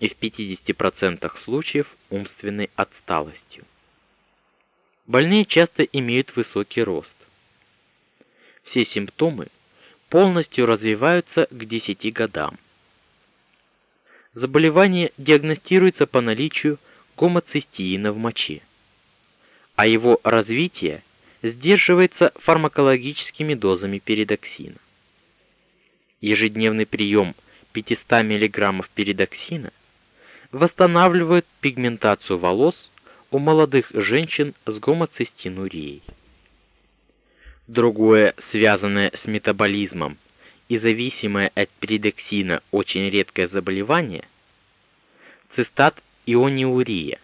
и в 50% случаев умственной отсталостью. Больные часто имеют высокий рост. Все симптомы полностью развиваются к 10 годам. Заболевание диагностируется по наличию гомоцистеина в моче, а его развитие сдерживается фармакологическими дозами передоксина. Ежедневный прием 500 мг передоксина восстанавливает пигментацию волос у молодых женщин с гомоцистиnuрией. Другое, связанное с метаболизмом и зависимое от передоксина очень редкое заболевание цистат иониурия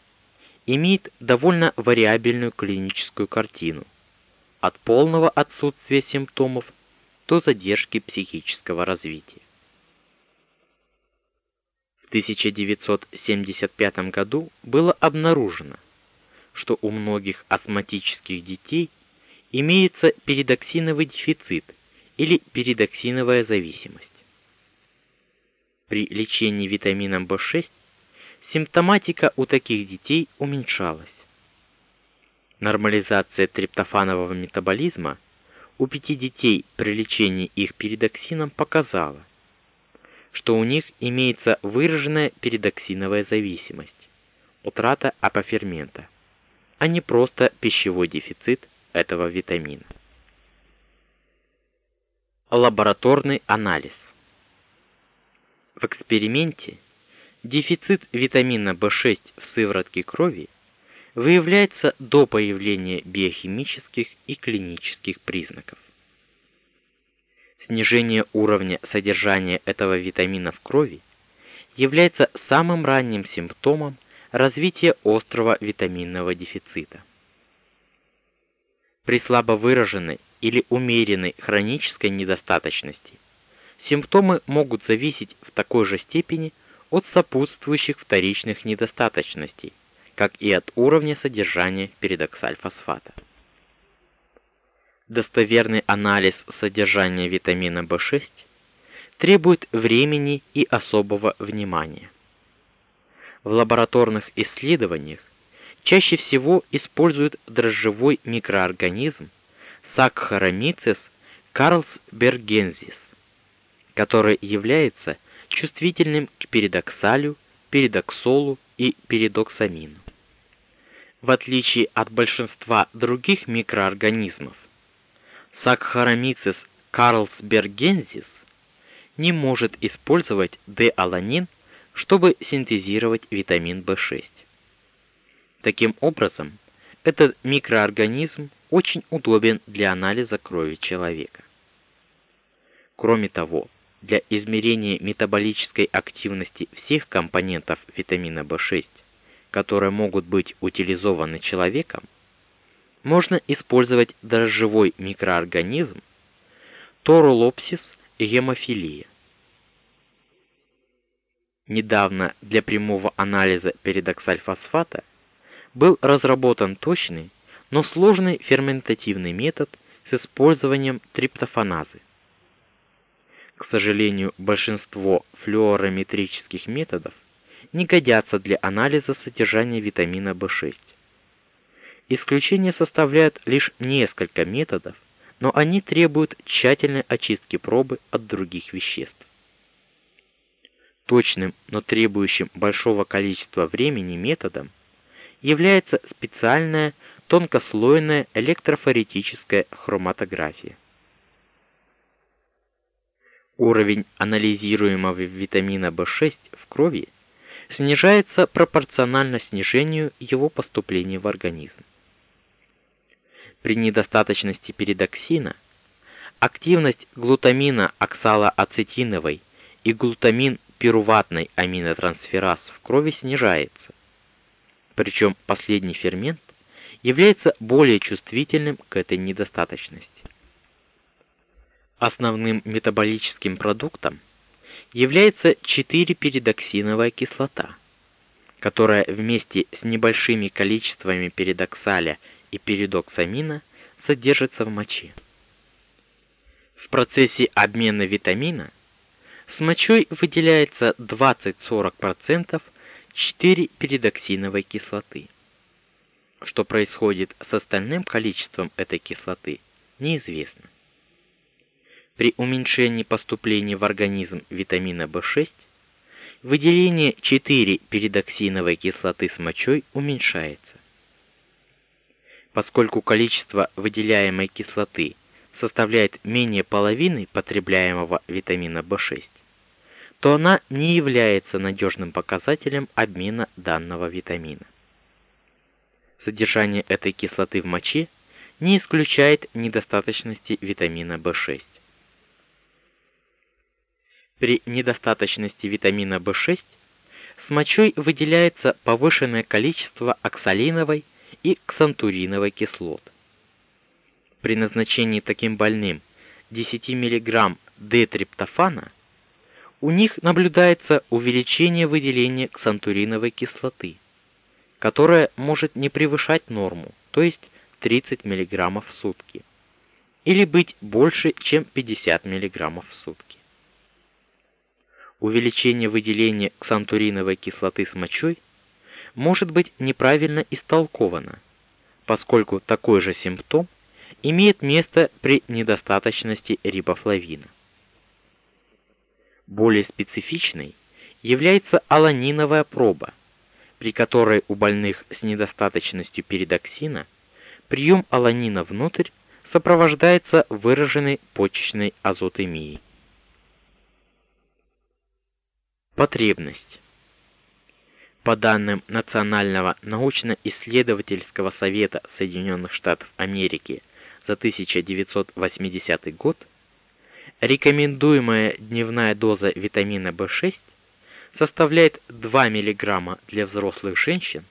имеет довольно вариабельную клиническую картину от полного отсутствия симптомов до задержки психического развития. 1975 году было обнаружено, что у многих астматических детей имеется передоксиновый дефицит или передоксиновая зависимость. При лечении витамином В6 симптоматика у таких детей уменьшалась. Нормализация триптофанового метаболизма у пяти детей при лечении их передоксином показала, что у них имеется выраженная передоксиновая зависимость, утрата апофермента, а не просто пищевой дефицит этого витамина. Лабораторный анализ. В эксперименте дефицит витамина В6 в сыворотке крови выявляется до появления биохимических и клинических признаков. Снижение уровня содержания этого витамина в крови является самым ранним симптомом развития острого витаминного дефицита. При слабо выраженной или умеренной хронической недостаточности симптомы могут зависеть в такой же степени от сопутствующих вторичных недостаточностей, как и от уровня содержания передоксальфосфата достоверный анализ содержания витамина В6 требует времени и особого внимания. В лабораторных исследованиях чаще всего используют дрожжевой микроорганизм Saccharomyces carlsbergensis, который является чувствительным к передоксалю, передоксолу и передоксамину. В отличие от большинства других микроорганизмов, Saccharomyces carlsbergensis не может использовать D-аланин, чтобы синтезировать витамин В6. Таким образом, этот микроорганизм очень удобен для анализа крови человека. Кроме того, для измерения метаболической активности всех компонентов витамина В6, которые могут быть утилизованы человеком, можно использовать дрожжевой микроорганизм Торулопсис гемофилия. Недавно для прямого анализа передоксальфосфата был разработан точный, но сложный ферментативный метод с использованием триптофаназы. К сожалению, большинство флюорометрических методов не годятся для анализа содержания витамина В6. Исключение составляют лишь несколько методов, но они требуют тщательной очистки пробы от других веществ. Точным, но требующим большого количества времени методом является специальная тонкослойная электрофоретическая хроматография. Уровень анализируемого витамина В6 в крови снижается пропорционально снижению его поступления в организм. При недостаточности передоксина активность глутамина оксалоацетиновой и глутамин пируватной аминотрансфераз в крови снижается. Причем последний фермент является более чувствительным к этой недостаточности. Основным метаболическим продуктом является 4-передоксиновая кислота, которая вместе с небольшими количествами передоксаля и передоксамина содержится в моче. В процессе обмена витамина с мочой выделяется 20-40% 4-передоксиновой кислоты. Что происходит с остальным количеством этой кислоты, неизвестно. При уменьшении поступления в организм витамина В6 выделение 4-передоксиновой кислоты с мочой уменьшается. Поскольку количество выделяемой кислоты составляет менее половины потребляемого витамина В6, то она не является надежным показателем обмена данного витамина. Содержание этой кислоты в моче не исключает недостаточности витамина В6. При недостаточности витамина В6 с мочой выделяется повышенное количество оксалиновой и ксантуриновой кислот. При назначении таким больным 10 мг D-триптофана у них наблюдается увеличение выделения ксантуриновой кислоты, которая может не превышать норму, то есть 30 мг в сутки, или быть больше, чем 50 мг в сутки увеличение выделения ксантуриновой кислоты с мочой может быть неправильно истолковано, поскольку такой же симптом имеет место при недостаточности рибофлавина. Более специфичной является аланиновая проба, при которой у больных с недостаточностью передоксина прием аланина внутрь сопровождается выраженной почечной азотемией. Потребность. По данным Национального научно-исследовательского совета Соединенных Штатов Америки за 1980 год, рекомендуемая дневная доза витамина В6 составляет 2 мг для взрослых женщин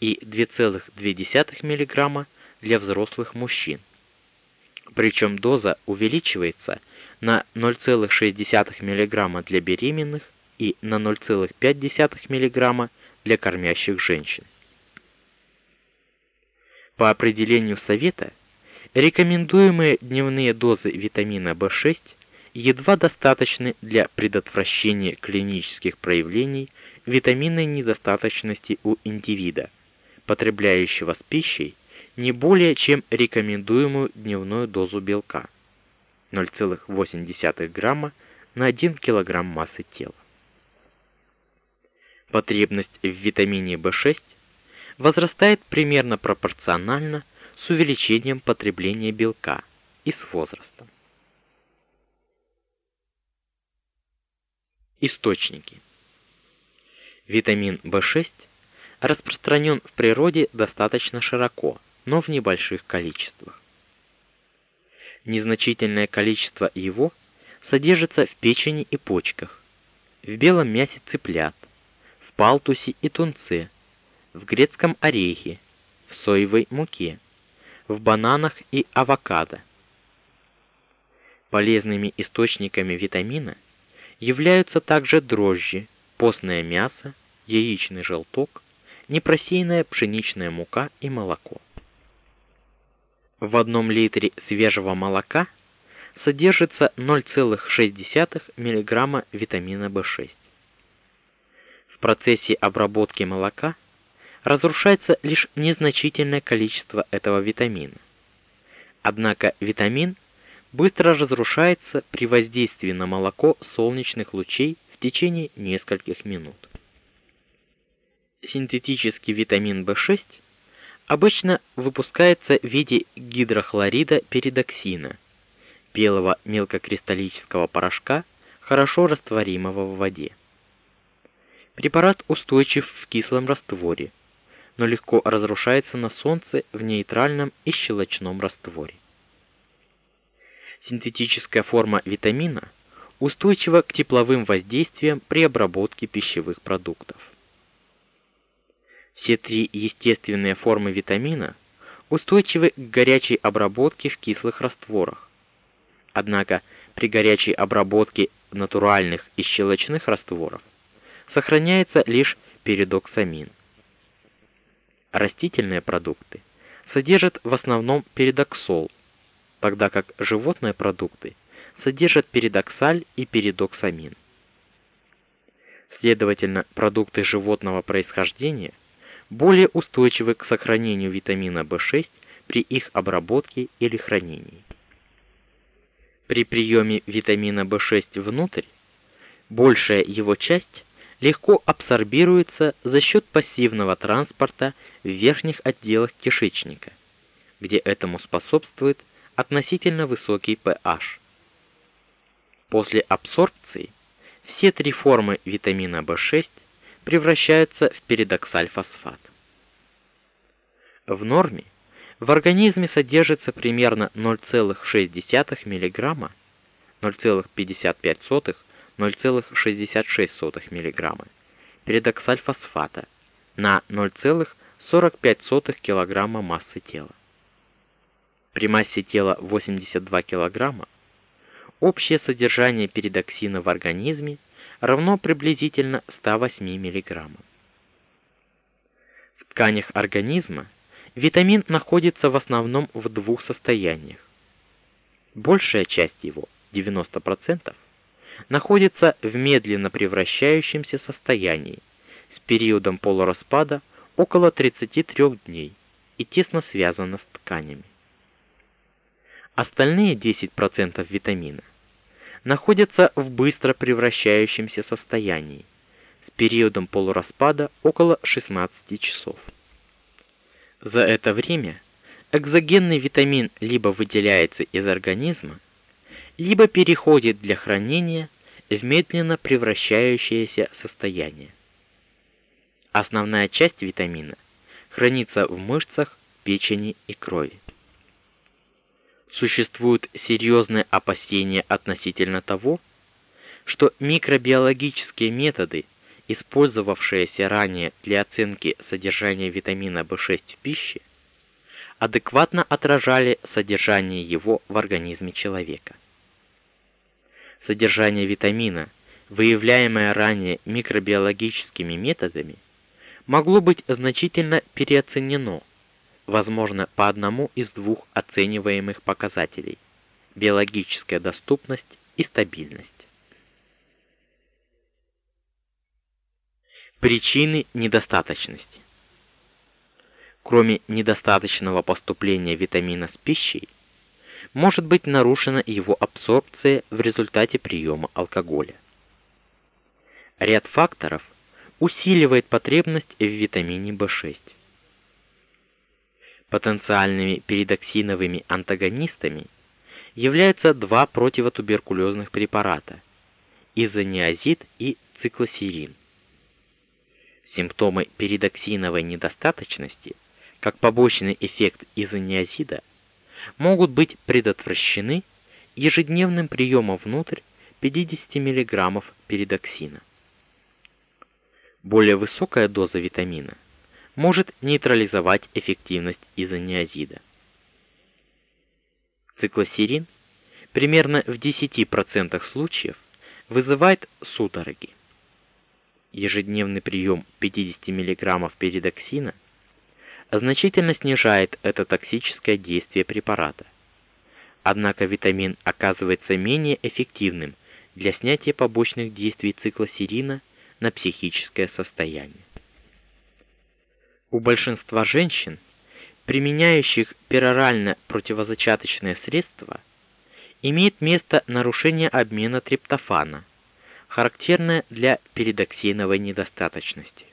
и 2,2 мг для взрослых мужчин. Причем доза увеличивается на 0,6 мг для беременных и на 0,5 мг для кормящих женщин. По определению совета, рекомендуемые дневные дозы витамина В6 едва достаточны для предотвращения клинических проявлений витаминной недостаточности у индивида, потребляющего с пищей не более чем рекомендуемую дневную дозу белка 0,8 грамма на 1 кг массы тела потребность в витамине В6 возрастает примерно пропорционально с увеличением потребления белка и с возрастом. Источники. Витамин В6 распространен в природе достаточно широко, но в небольших количествах. Незначительное количество его содержится в печени и почках, в белом мясе цыплят, в палтусе и тунце, в грецком орехе, в соевой муке, в бананах и авокадо. Полезными источниками витамина являются также дрожжи, постное мясо, яичный желток, непросеянная пшеничная мука и молоко. В одном литре свежего молока содержится 0,6 мг витамина В6. В процессе обработки молока разрушается лишь незначительное количество этого витамина. Однако витамин быстро разрушается при воздействии на молоко солнечных лучей в течение нескольких минут. Синтетический витамин В6 обычно выпускается в виде гидрохлорида перидоксина, белого мелкокристаллического порошка, хорошо растворимого в воде. Препарат устойчив в кислом растворе, но легко разрушается на солнце в нейтральном и щелочном растворе. Синтетическая форма витамина устойчива к тепловым воздействиям при обработке пищевых продуктов. Все три естественные формы витамина устойчивы к горячей обработке в кислых растворах. Однако при горячей обработке натуральных и щелочных растворов сохраняется лишь передоксамин. Растительные продукты содержат в основном передоксол, тогда как животные продукты содержат передоксаль и передоксамин. Следовательно, продукты животного происхождения более устойчивы к сохранению витамина В6 при их обработке или хранении. При приеме витамина В6 внутрь, большая его часть легко абсорбируется за счет пассивного транспорта в верхних отделах кишечника, где этому способствует относительно высокий pH. После абсорбции все три формы витамина В6 превращаются в передоксальфосфат. В норме в организме содержится примерно 0,6 мг, 0,55 0,66 мг передоксальфосфата на 0,45 кг массы тела. При массе тела 82 кг общее содержание передоксина в организме равно приблизительно 108 мг. В тканях организма витамин находится в основном в двух состояниях. Большая часть его, 90%, находится в медленно превращающемся состоянии с периодом полураспада около 33 дней и тесно связана с тканями. Остальные 10% витамина находятся в быстро превращающемся состоянии с периодом полураспада около 16 часов. За это время экзогенный витамин либо выделяется из организма, либо переходит для хранения в медленно превращающееся состояние. Основная часть витамина хранится в мышцах, печени и крови. Существуют серьезные опасения относительно того, что микробиологические методы, использовавшиеся ранее для оценки содержания витамина В6 в пище, адекватно отражали содержание его в организме человека. Содержание витамина, выявляемое ранее микробиологическими методами, могло быть значительно переоценено, возможно, по одному из двух оцениваемых показателей: биологическая доступность и стабильность. Причины недостаточности. Кроме недостаточного поступления витамина с пищей, может быть нарушена его абсорбция в результате приема алкоголя. Ряд факторов усиливает потребность в витамине В6. Потенциальными передоксиновыми антагонистами являются два противотуберкулезных препарата: изониазид и циклосерин. Симптомы передоксиновой недостаточности, как побочный эффект изониазида, могут быть предотвращены ежедневным приемом внутрь 50 мг передоксина. Более высокая доза витамина может нейтрализовать эффективность изониазида. циклосерин примерно в 10% случаев вызывает судороги. Ежедневный прием 50 мг передоксина значительно снижает это токсическое действие препарата. Однако витамин оказывается менее эффективным для снятия побочных действий циклосерина на психическое состояние. У большинства женщин, применяющих перорально противозачаточные средства, имеет место нарушение обмена триптофана, характерное для передоксиновой недостаточности.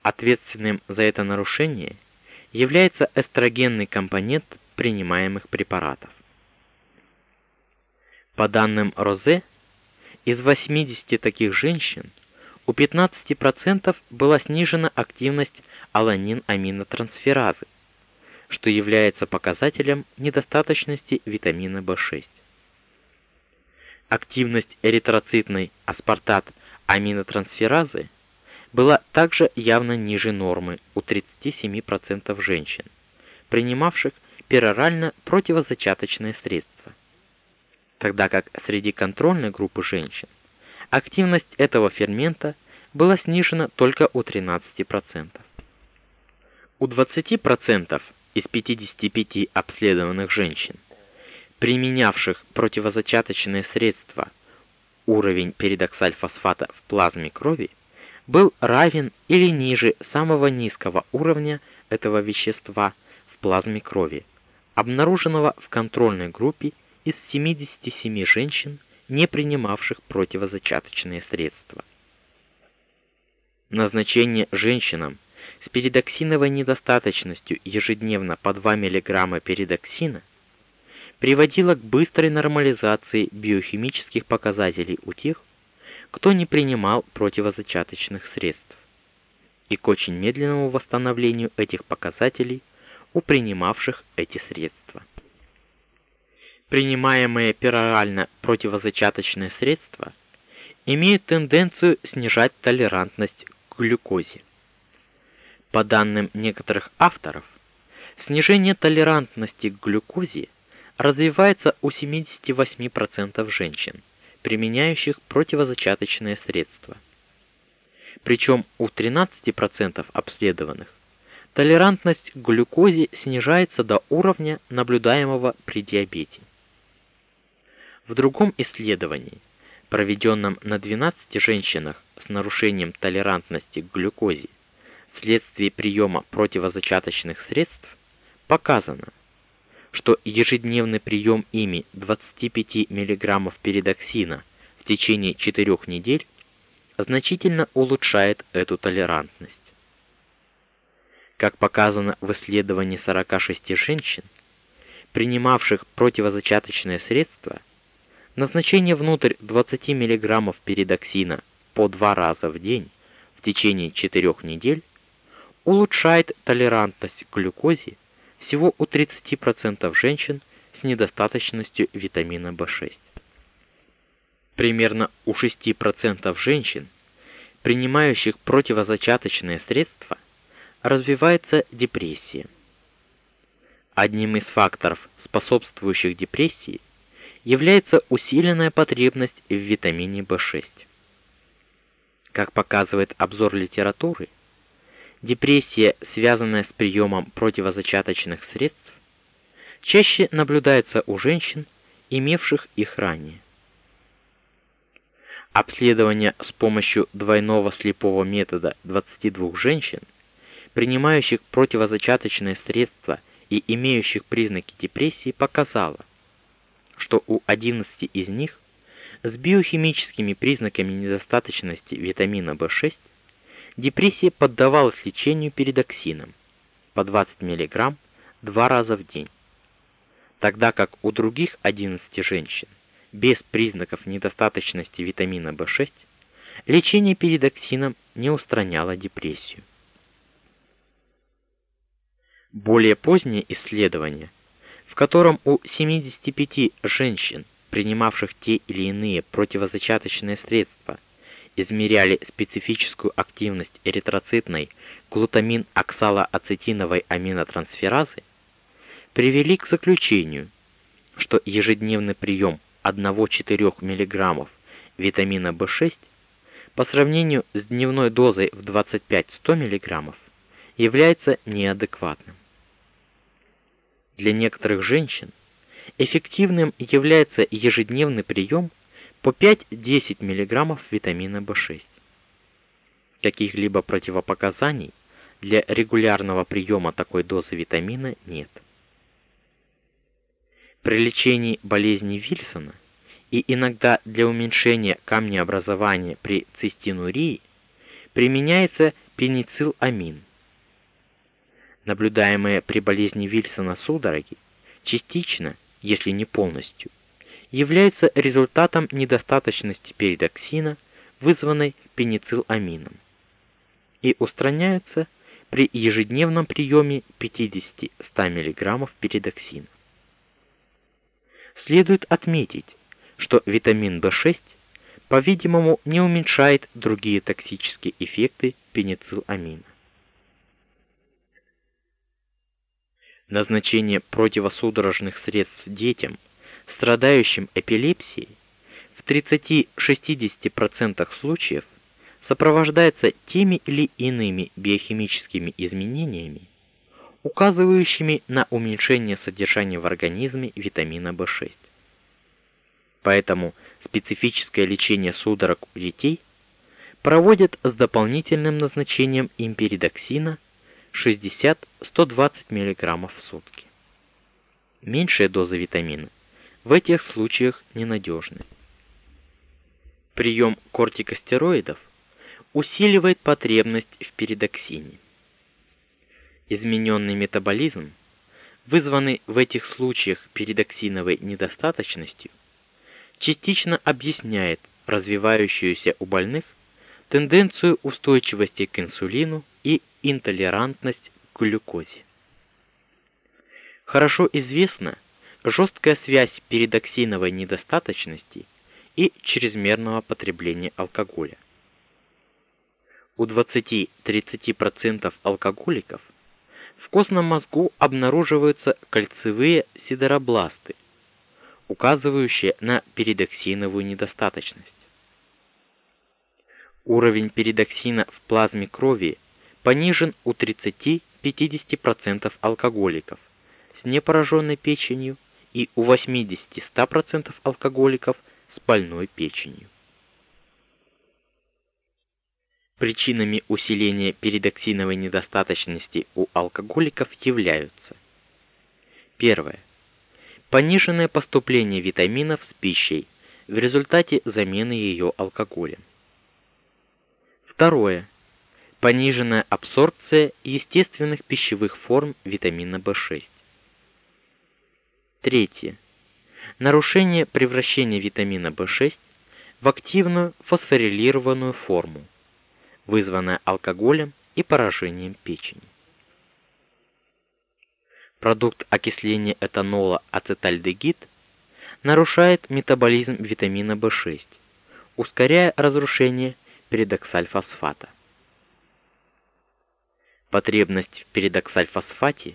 Ответственным за это нарушение является эстрогенный компонент принимаемых препаратов. По данным Розе, из 80 таких женщин у 15% была снижена активность аланин-аминотрансферазы, что является показателем недостаточности витамина В6. Активность эритроцитной аспартат-аминотрансферазы была также явно ниже нормы у 37% женщин, принимавших перорально противозачаточные средства. Тогда как среди контрольной группы женщин активность этого фермента была снижена только у 13%. У 20% из 55 обследованных женщин, применявших противозачаточные средства, уровень передоксальфосфата в плазме крови был равен или ниже самого низкого уровня этого вещества в плазме крови, обнаруженного в контрольной группе из 77 женщин, не принимавших противозачаточные средства. Назначение женщинам с передоксиновой недостаточностью ежедневно по 2 мг передоксина приводило к быстрой нормализации биохимических показателей у тех, кто не принимал противозачаточных средств, и к очень медленному восстановлению этих показателей у принимавших эти средства. Принимаемые перорально противозачаточные средства имеют тенденцию снижать толерантность к глюкозе. По данным некоторых авторов, снижение толерантности к глюкозе развивается у 78% женщин применяющих противозачаточные средства. Причем у 13% обследованных толерантность к глюкозе снижается до уровня, наблюдаемого при диабете. В другом исследовании, проведенном на 12 женщинах с нарушением толерантности к глюкозе вследствие приема противозачаточных средств, показано, что ежедневный прием ими 25 мг передоксина в течение 4 недель значительно улучшает эту толерантность. Как показано в исследовании 46 женщин, принимавших противозачаточные средства, назначение внутрь 20 мг передоксина по два раза в день в течение 4 недель улучшает толерантность к глюкозе всего у 30% женщин с недостаточностью витамина В6. Примерно у 6% женщин, принимающих противозачаточные средства, развивается депрессия. Одним из факторов, способствующих депрессии, является усиленная потребность в витамине В6. Как показывает обзор литературы, депрессия, связанная с приемом противозачаточных средств, чаще наблюдается у женщин, имевших их ранее. Обследование с помощью двойного слепого метода 22 женщин, принимающих противозачаточные средства и имеющих признаки депрессии, показало, что у 11 из них с биохимическими признаками недостаточности витамина В6 депрессия поддавалась лечению передоксином по 20 мг два раза в день, тогда как у других 11 женщин без признаков недостаточности витамина В6 лечение передоксином не устраняло депрессию. Более позднее исследование, в котором у 75 женщин, принимавших те или иные противозачаточные средства, измеряли специфическую активность эритроцитной глутамин-оксалоацетиновой аминотрансферазы, привели к заключению, что ежедневный прием 1-4 мг витамина В6 по сравнению с дневной дозой в 25-100 мг является неадекватным. Для некоторых женщин эффективным является ежедневный прием по 5-10 мг витамина В6. Каких-либо противопоказаний для регулярного приема такой дозы витамина нет. При лечении болезни Вильсона и иногда для уменьшения камнеобразования при цистинурии применяется пеницилламин. Наблюдаемые при болезни Вильсона судороги частично, если не полностью, являются результатом недостаточности передоксина, вызванной пеницилламином, и устраняются при ежедневном приеме 50-100 мг передоксина. Следует отметить, что витамин В6, по-видимому, не уменьшает другие токсические эффекты пеницилламина. Назначение противосудорожных средств детям, страдающим эпилепсией, в 30-60% случаев сопровождается теми или иными биохимическими изменениями, указывающими на уменьшение содержания в организме витамина В6. Поэтому специфическое лечение судорог у детей проводят с дополнительным назначением империдоксина 60-120 мг в сутки. Меньшая доза витамина в этих случаях ненадежны. Прием кортикостероидов усиливает потребность в передоксине. Измененный метаболизм, вызванный в этих случаях передоксиновой недостаточностью, частично объясняет развивающуюся у больных тенденцию устойчивости к инсулину и интолерантность к глюкозе. Хорошо известна жесткая связь передоксиновой недостаточности и чрезмерного потребления алкоголя. У 20-30% алкоголиков в костном мозгу обнаруживаются кольцевые сидеробласты, указывающие на передоксиновую недостаточность. Уровень передоксина в плазме крови понижен у 30-50% алкоголиков с непораженной печенью и у 80-100% алкоголиков с больной печенью. Причинами усиления передоксиновой недостаточности у алкоголиков являются Первое. Пониженное поступление витаминов с пищей в результате замены ее алкоголем. Второе. Пониженная абсорбция естественных пищевых форм витамина В6. Третье. Нарушение превращения витамина В6 в активную фосфорилированную форму, вызванное алкоголем и поражением печени. Продукт окисления этанола ацетальдегид нарушает метаболизм витамина В6, ускоряя разрушение передоксальфосфата. Потребность в передоксальфосфате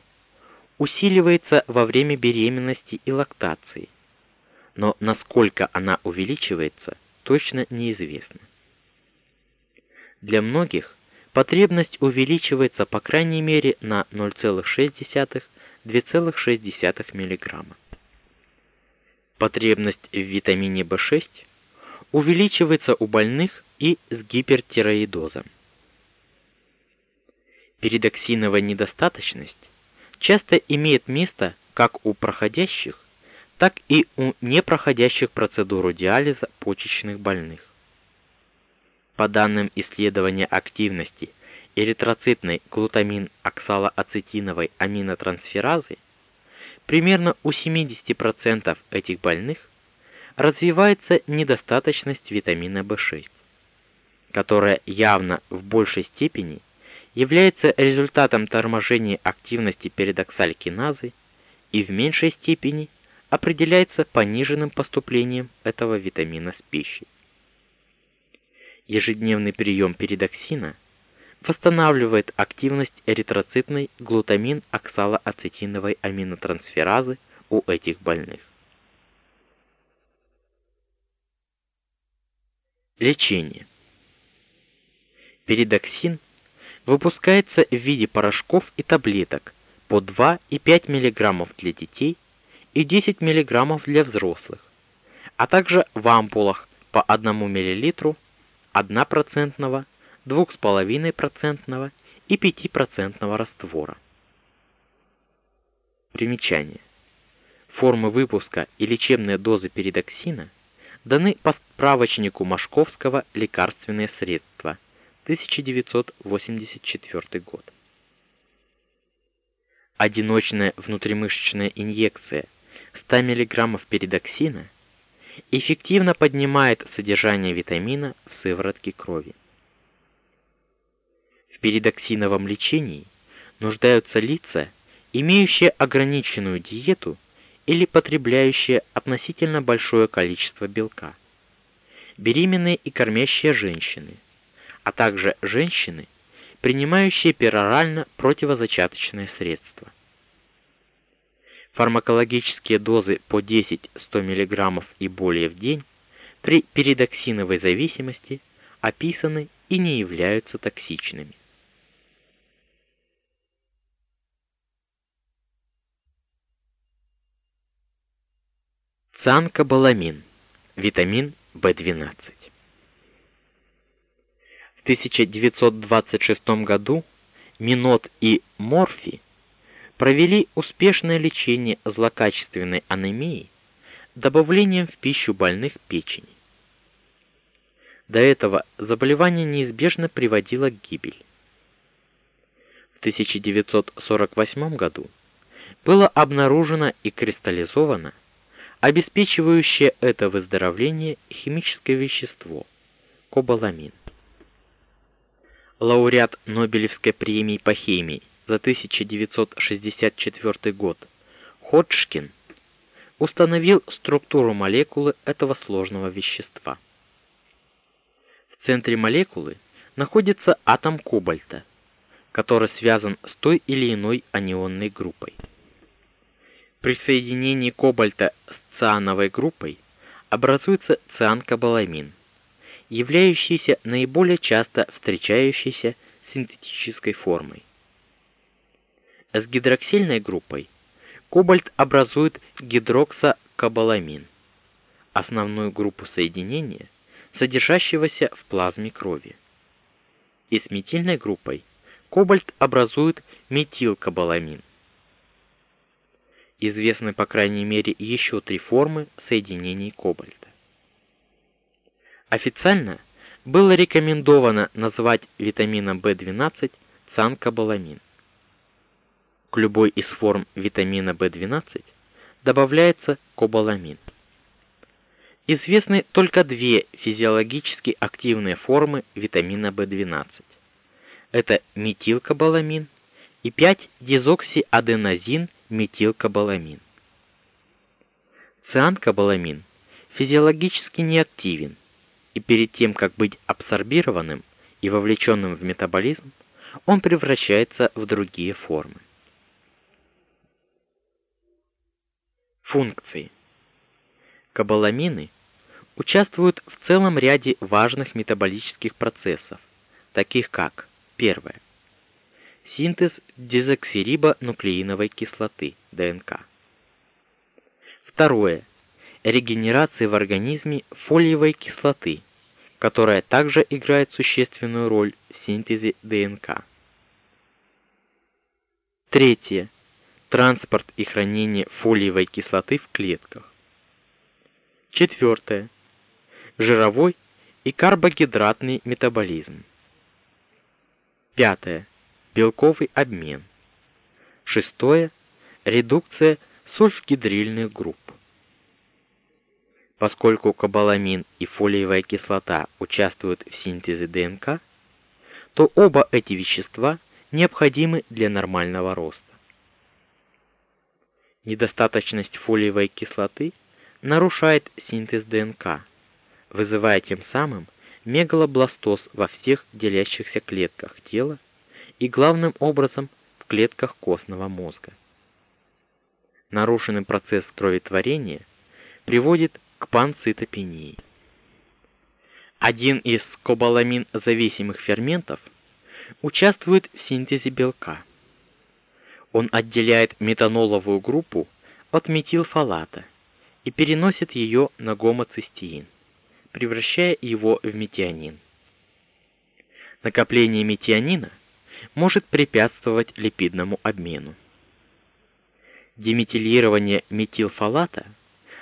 усиливается во время беременности и лактации, но насколько она увеличивается, точно неизвестно. Для многих потребность увеличивается по крайней мере на 0,6-2,6 мг. Потребность в витамине В6 увеличивается у больных и с гипертироидозом. Передоксиновая недостаточность часто имеет место как у проходящих, так и у непроходящих процедуру диализа почечных больных. По данным исследования активности эритроцитной глутамин-оксалоацетиновой аминотрансферазы, примерно у 70% этих больных развивается недостаточность витамина В6, которая явно в большей степени является результатом торможения активности передоксалькиназы и в меньшей степени определяется пониженным поступлением этого витамина с пищей ежедневный прием передоксина восстанавливает активность эритроцитной глутамин-оксалоацетиновой аминотрансферазы у этих больных. Лечение. Передоксин выпускается в виде порошков и таблеток по 2 и 5 мг для детей и 10 мг для взрослых, а также в ампулах по 1 мл 1%, 2,5% и 5% раствора. Примечание. Формы выпуска и лечебные дозы передоксина даны по справочнику Машковского «Лекарственные средства», 1984 год. Одиночная внутримышечная инъекция 100 мг передоксина эффективно поднимает содержание витамина в сыворотке крови. В передоксиновом лечении нуждаются лица, имеющие ограниченную диету или потребляющие относительно большое количество белка, беременные и кормящие женщины, а также женщины, принимающие перорально противозачаточные средства. Фармакологические дозы по 10-100 мг и более в день при передоксиновой зависимости описаны и не являются токсичными. Цанкобаламин, витамин В12. В 1926 году Минот и Морфи провели успешное лечение злокачественной анемии добавлением в пищу больных печени. До этого заболевание неизбежно приводило к гибели. В 1948 году было обнаружено и кристаллизовано обеспечивающее это выздоровление химическое вещество кобаламин. Лауреат Нобелевской премии по химии за 1964 год Ходжкин установил структуру молекулы этого сложного вещества. В центре молекулы находится атом кобальта, который связан с той или иной анионной группой. При соединении кобальта с циановой группой образуется цианкобаламин, являющийся наиболее часто встречающейся синтетической формой. С гидроксильной группой кобальт образует гидроксокобаламин, основную группу соединения, содержащегося в плазме крови. И с метильной группой кобальт образует метилкобаламин. Известны по крайней мере еще три формы соединений кобальта. Официально было рекомендовано назвать витамином В12 цанкобаламин. К любой из форм витамина В12 добавляется кобаламин. Известны только две физиологически активные формы витамина В12. Это метилкобаламин и 5-дезоксиаденозин метилкобаламин. Цианкобаламин физиологически неактивен, и перед тем, как быть абсорбированным и вовлеченным в метаболизм, он превращается в другие формы. Функции. Кобаламины участвуют в целом ряде важных метаболических процессов, таких как: первое синтез дезоксирибонуклеиновой кислоты ДНК. Второе регенерация в организме фолиевой кислоты, которая также играет существенную роль в синтезе ДНК. Третье транспорт и хранение фолиевой кислоты в клетках. Четвертое жировой и карбогидратный метаболизм. Пятое белковый обмен. Шестое редукция сульфгидрильных групп. Поскольку кобаламин и фолиевая кислота участвуют в синтезе ДНК, то оба эти вещества необходимы для нормального роста. Недостаточность фолиевой кислоты нарушает синтез ДНК, вызывая тем самым мегалобластоз во всех делящихся клетках тела и главным образом в клетках костного мозга. Нарушенный процесс кроветворения приводит к панцитопении. Один из кобаламин-зависимых ферментов участвует в синтезе белка. Он отделяет метаноловую группу от метилфолата и переносит ее на гомоцистеин, превращая его в метионин. Накопление метионина может препятствовать липидному обмену. Деметилирование метилфолата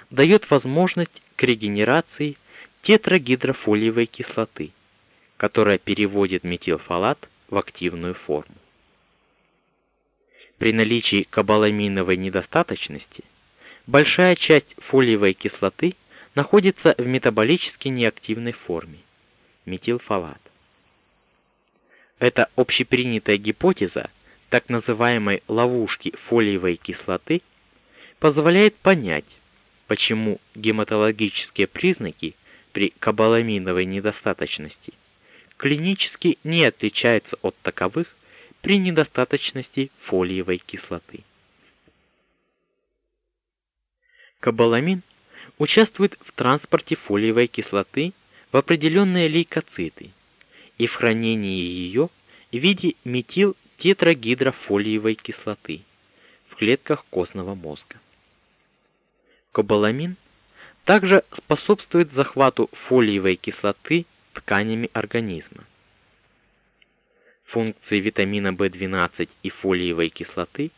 дает возможность к регенерации тетрагидрофолиевой кислоты, которая переводит метилфолат в активную форму. При наличии кобаламиновой недостаточности большая часть фолиевой кислоты находится в метаболически неактивной форме метилфолат. Эта общепринятая гипотеза так называемой ловушки фолиевой кислоты позволяет понять, почему гематологические признаки при кобаламиновой недостаточности клинически не отличаются от таковых при недостаточности фолиевой кислоты. Кобаламин участвует в транспорте фолиевой кислоты в определенные лейкоциты и в хранении ее в виде метилтетрагидрофолиевой кислоты в клетках костного мозга. Кобаламин также способствует захвату фолиевой кислоты тканями организма. Функции витамина В12 и фолиевой кислоты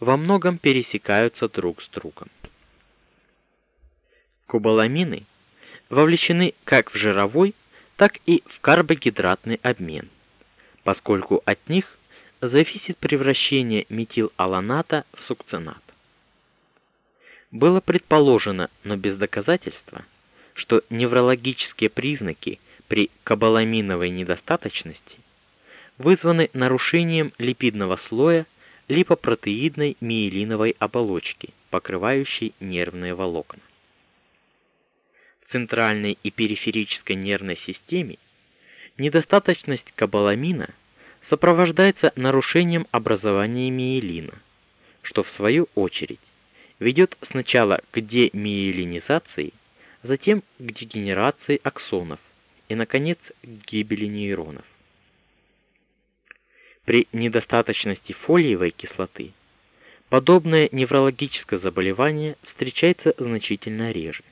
во многом пересекаются друг с другом. Кобаламины вовлечены как в жировой, так и в карбогидратный обмен, поскольку от них зависит превращение метилаланата в сукцинат. Было предположено, но без доказательства, что неврологические признаки при кобаламиновой недостаточности вызваны нарушением липидного слоя липопротеидной миелиновой оболочки, покрывающей нервные волокна. В центральной и периферической нервной системе недостаточность кобаламина сопровождается нарушением образования миелина, что в свою очередь ведет сначала к демиелинизации, затем к дегенерации аксонов и наконец к гибели нейронов. При недостаточности фолиевой кислоты подобное неврологическое заболевание встречается значительно реже.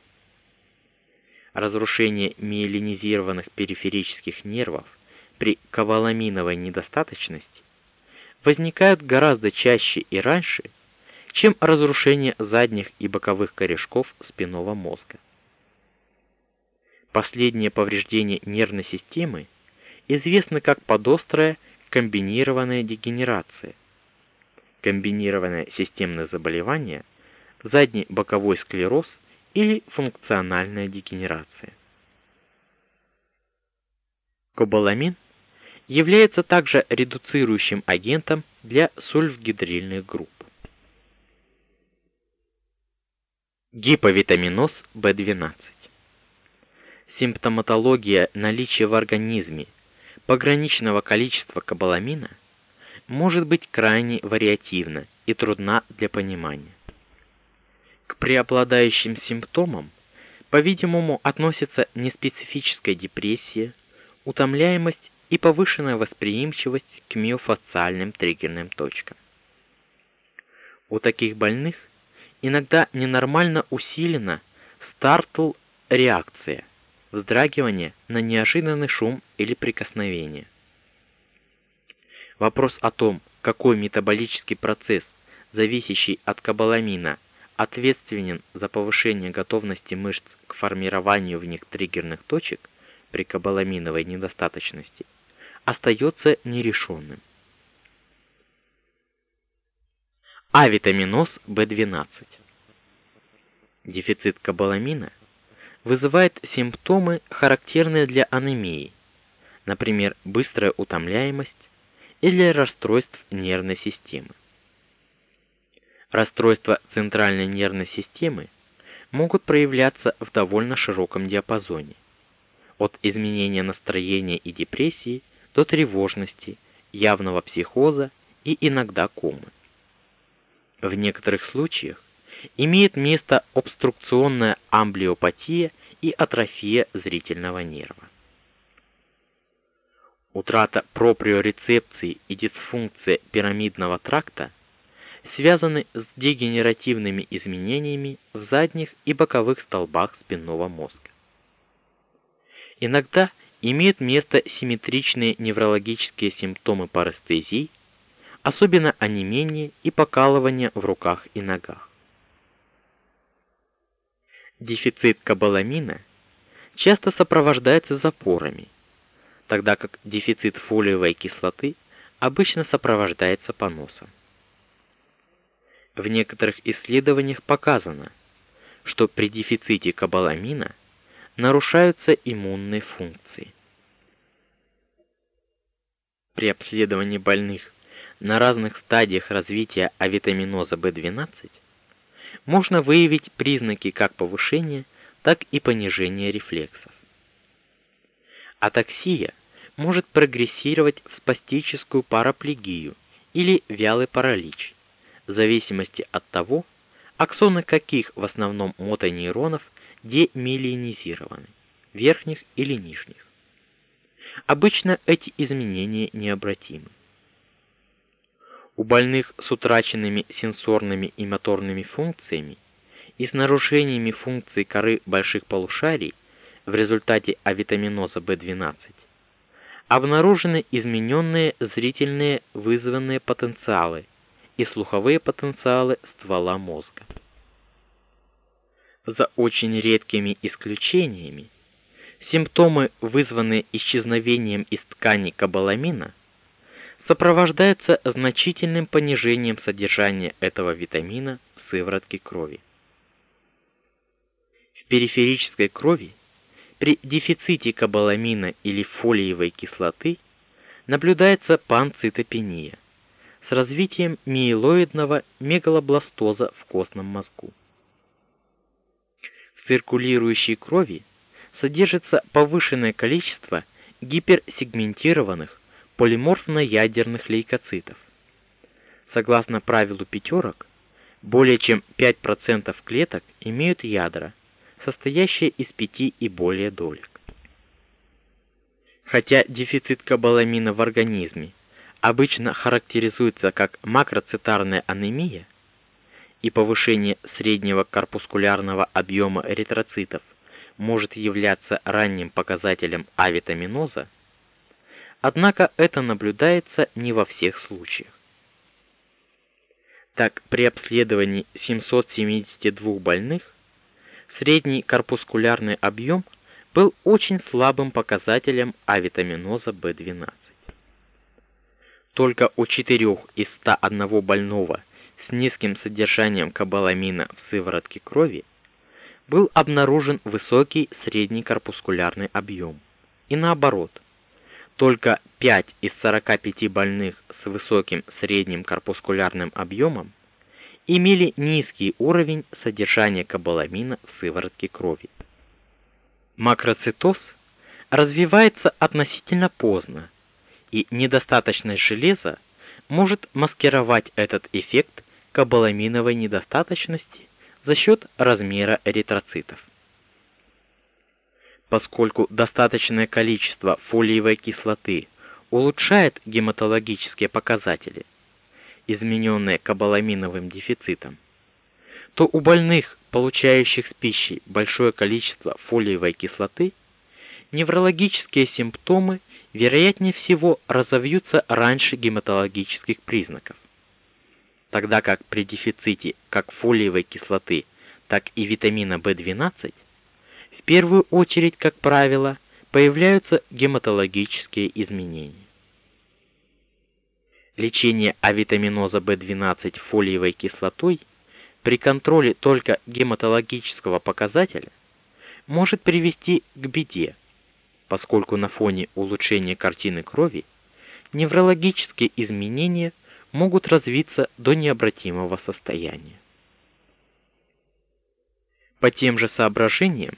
Разрушение миелинизированных периферических нервов при коваламиновой недостаточности возникают гораздо чаще и раньше, чем разрушение задних и боковых корешков спинного мозга. Последнее повреждение нервной системы известно как подострая комбинированная дегенерация. Комбинированное системное заболевание, задний боковой склероз или функциональная дегенерация. Кобаламин является также редуцирующим агентом для сульфгидрильных групп. Гиповитаминоз В12. Симптоматология наличия в организме пограничного количества кобаламина может быть крайне вариативна и трудна для понимания. К преобладающим симптомам, по-видимому, относятся неспецифическая депрессия, утомляемость и повышенная восприимчивость к миофасциальным триггерным точкам. У таких больных иногда ненормально усилена стартл-реакция, вздрагивание на неожиданный шум или прикосновение. Вопрос о том, какой метаболический процесс, зависящий от кобаламина, ответственен за повышение готовности мышц к формированию в них триггерных точек при кобаламиновой недостаточности, остается нерешенным. Авитаминоз В12. Дефицит кобаламина вызывает симптомы, характерные для анемии, например, быстрая утомляемость или расстройств нервной системы. Расстройства центральной нервной системы могут проявляться в довольно широком диапазоне, от изменения настроения и депрессии до тревожности, явного психоза и иногда комы. В некоторых случаях имеет место обструкционная амблиопатия и атрофия зрительного нерва. Утрата проприорецепции и дисфункция пирамидного тракта связаны с дегенеративными изменениями в задних и боковых столбах спинного мозга. Иногда имеют место симметричные неврологические симптомы парестезии, особенно онемение и покалывание в руках и ногах. Дефицит кобаламина часто сопровождается запорами, тогда как дефицит фолиевой кислоты обычно сопровождается поносом. В некоторых исследованиях показано, что при дефиците кобаламина нарушаются иммунные функции. При обследовании больных на разных стадиях развития авитаминоза B12 можно выявить признаки как повышения, так и понижения рефлексов. Атаксия может прогрессировать в спастическую параплегию или вялый паралич, в зависимости от того, аксоны каких в основном мотонейронов демиелинизированы, верхних или нижних. Обычно эти изменения необратимы. У больных с утраченными сенсорными и моторными функциями и с нарушениями функций коры больших полушарий в результате авитаминоза B12 обнаружены измененные зрительные вызванные потенциалы и слуховые потенциалы ствола мозга. За очень редкими исключениями симптомы, вызванные исчезновением из ткани кобаламина, сопровождаются значительным понижением содержания этого витамина в сыворотке крови. В периферической крови при дефиците кобаламина или фолиевой кислоты наблюдается панцитопения с развитием миелоидного мегалобластоза в костном мозгу. В циркулирующей крови содержится повышенное количество гиперсегментированных полиморфно-ядерных лейкоцитов. Согласно правилу пятерок, более чем 5% клеток имеют ядра, состоящие из пяти и более долек. Хотя дефицит кобаламина в организме обычно характеризуется как макроцитарная анемия и повышение среднего корпускулярного объема эритроцитов может являться ранним показателем авитаминоза, Однако это наблюдается не во всех случаях. Так, при обследовании 772 больных средний корпускулярный объем был очень слабым показателем авитаминоза B12. Только у 4 из 101 больного с низким содержанием кобаламина в сыворотке крови был обнаружен высокий средний корпускулярный объем. И наоборот, только 5 из 45 больных с высоким средним корпускулярным объемом имели низкий уровень содержания кобаламина в сыворотке крови. Макроцитоз развивается относительно поздно, и недостаточность железа может маскировать этот эффект кобаламиновой недостаточности за счет размера эритроцитов поскольку достаточное количество фолиевой кислоты улучшает гематологические показатели, измененные кобаламиновым дефицитом, то у больных, получающих с пищей большое количество фолиевой кислоты, неврологические симптомы вероятнее всего разовьются раньше гематологических признаков. Тогда как при дефиците как фолиевой кислоты, так и витамина В12 первую очередь, как правило, появляются гематологические изменения. Лечение авитаминоза B12 фолиевой кислотой при контроле только гематологического показателя может привести к беде, поскольку на фоне улучшения картины крови неврологические изменения могут развиться до необратимого состояния. По тем же соображениям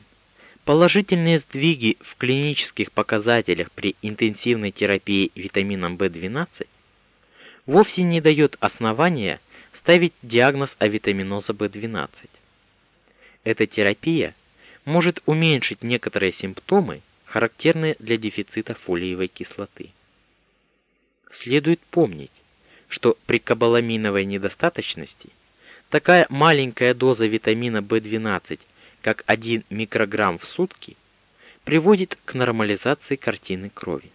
Положительные сдвиги в клинических показателях при интенсивной терапии витамином В12 вовсе не дает основания ставить диагноз авитаминоза В12. Эта терапия может уменьшить некоторые симптомы, характерные для дефицита фолиевой кислоты. Следует помнить, что при кобаламиновой недостаточности такая маленькая доза витамина В12, как 1 микрограмм в сутки, приводит к нормализации картины крови.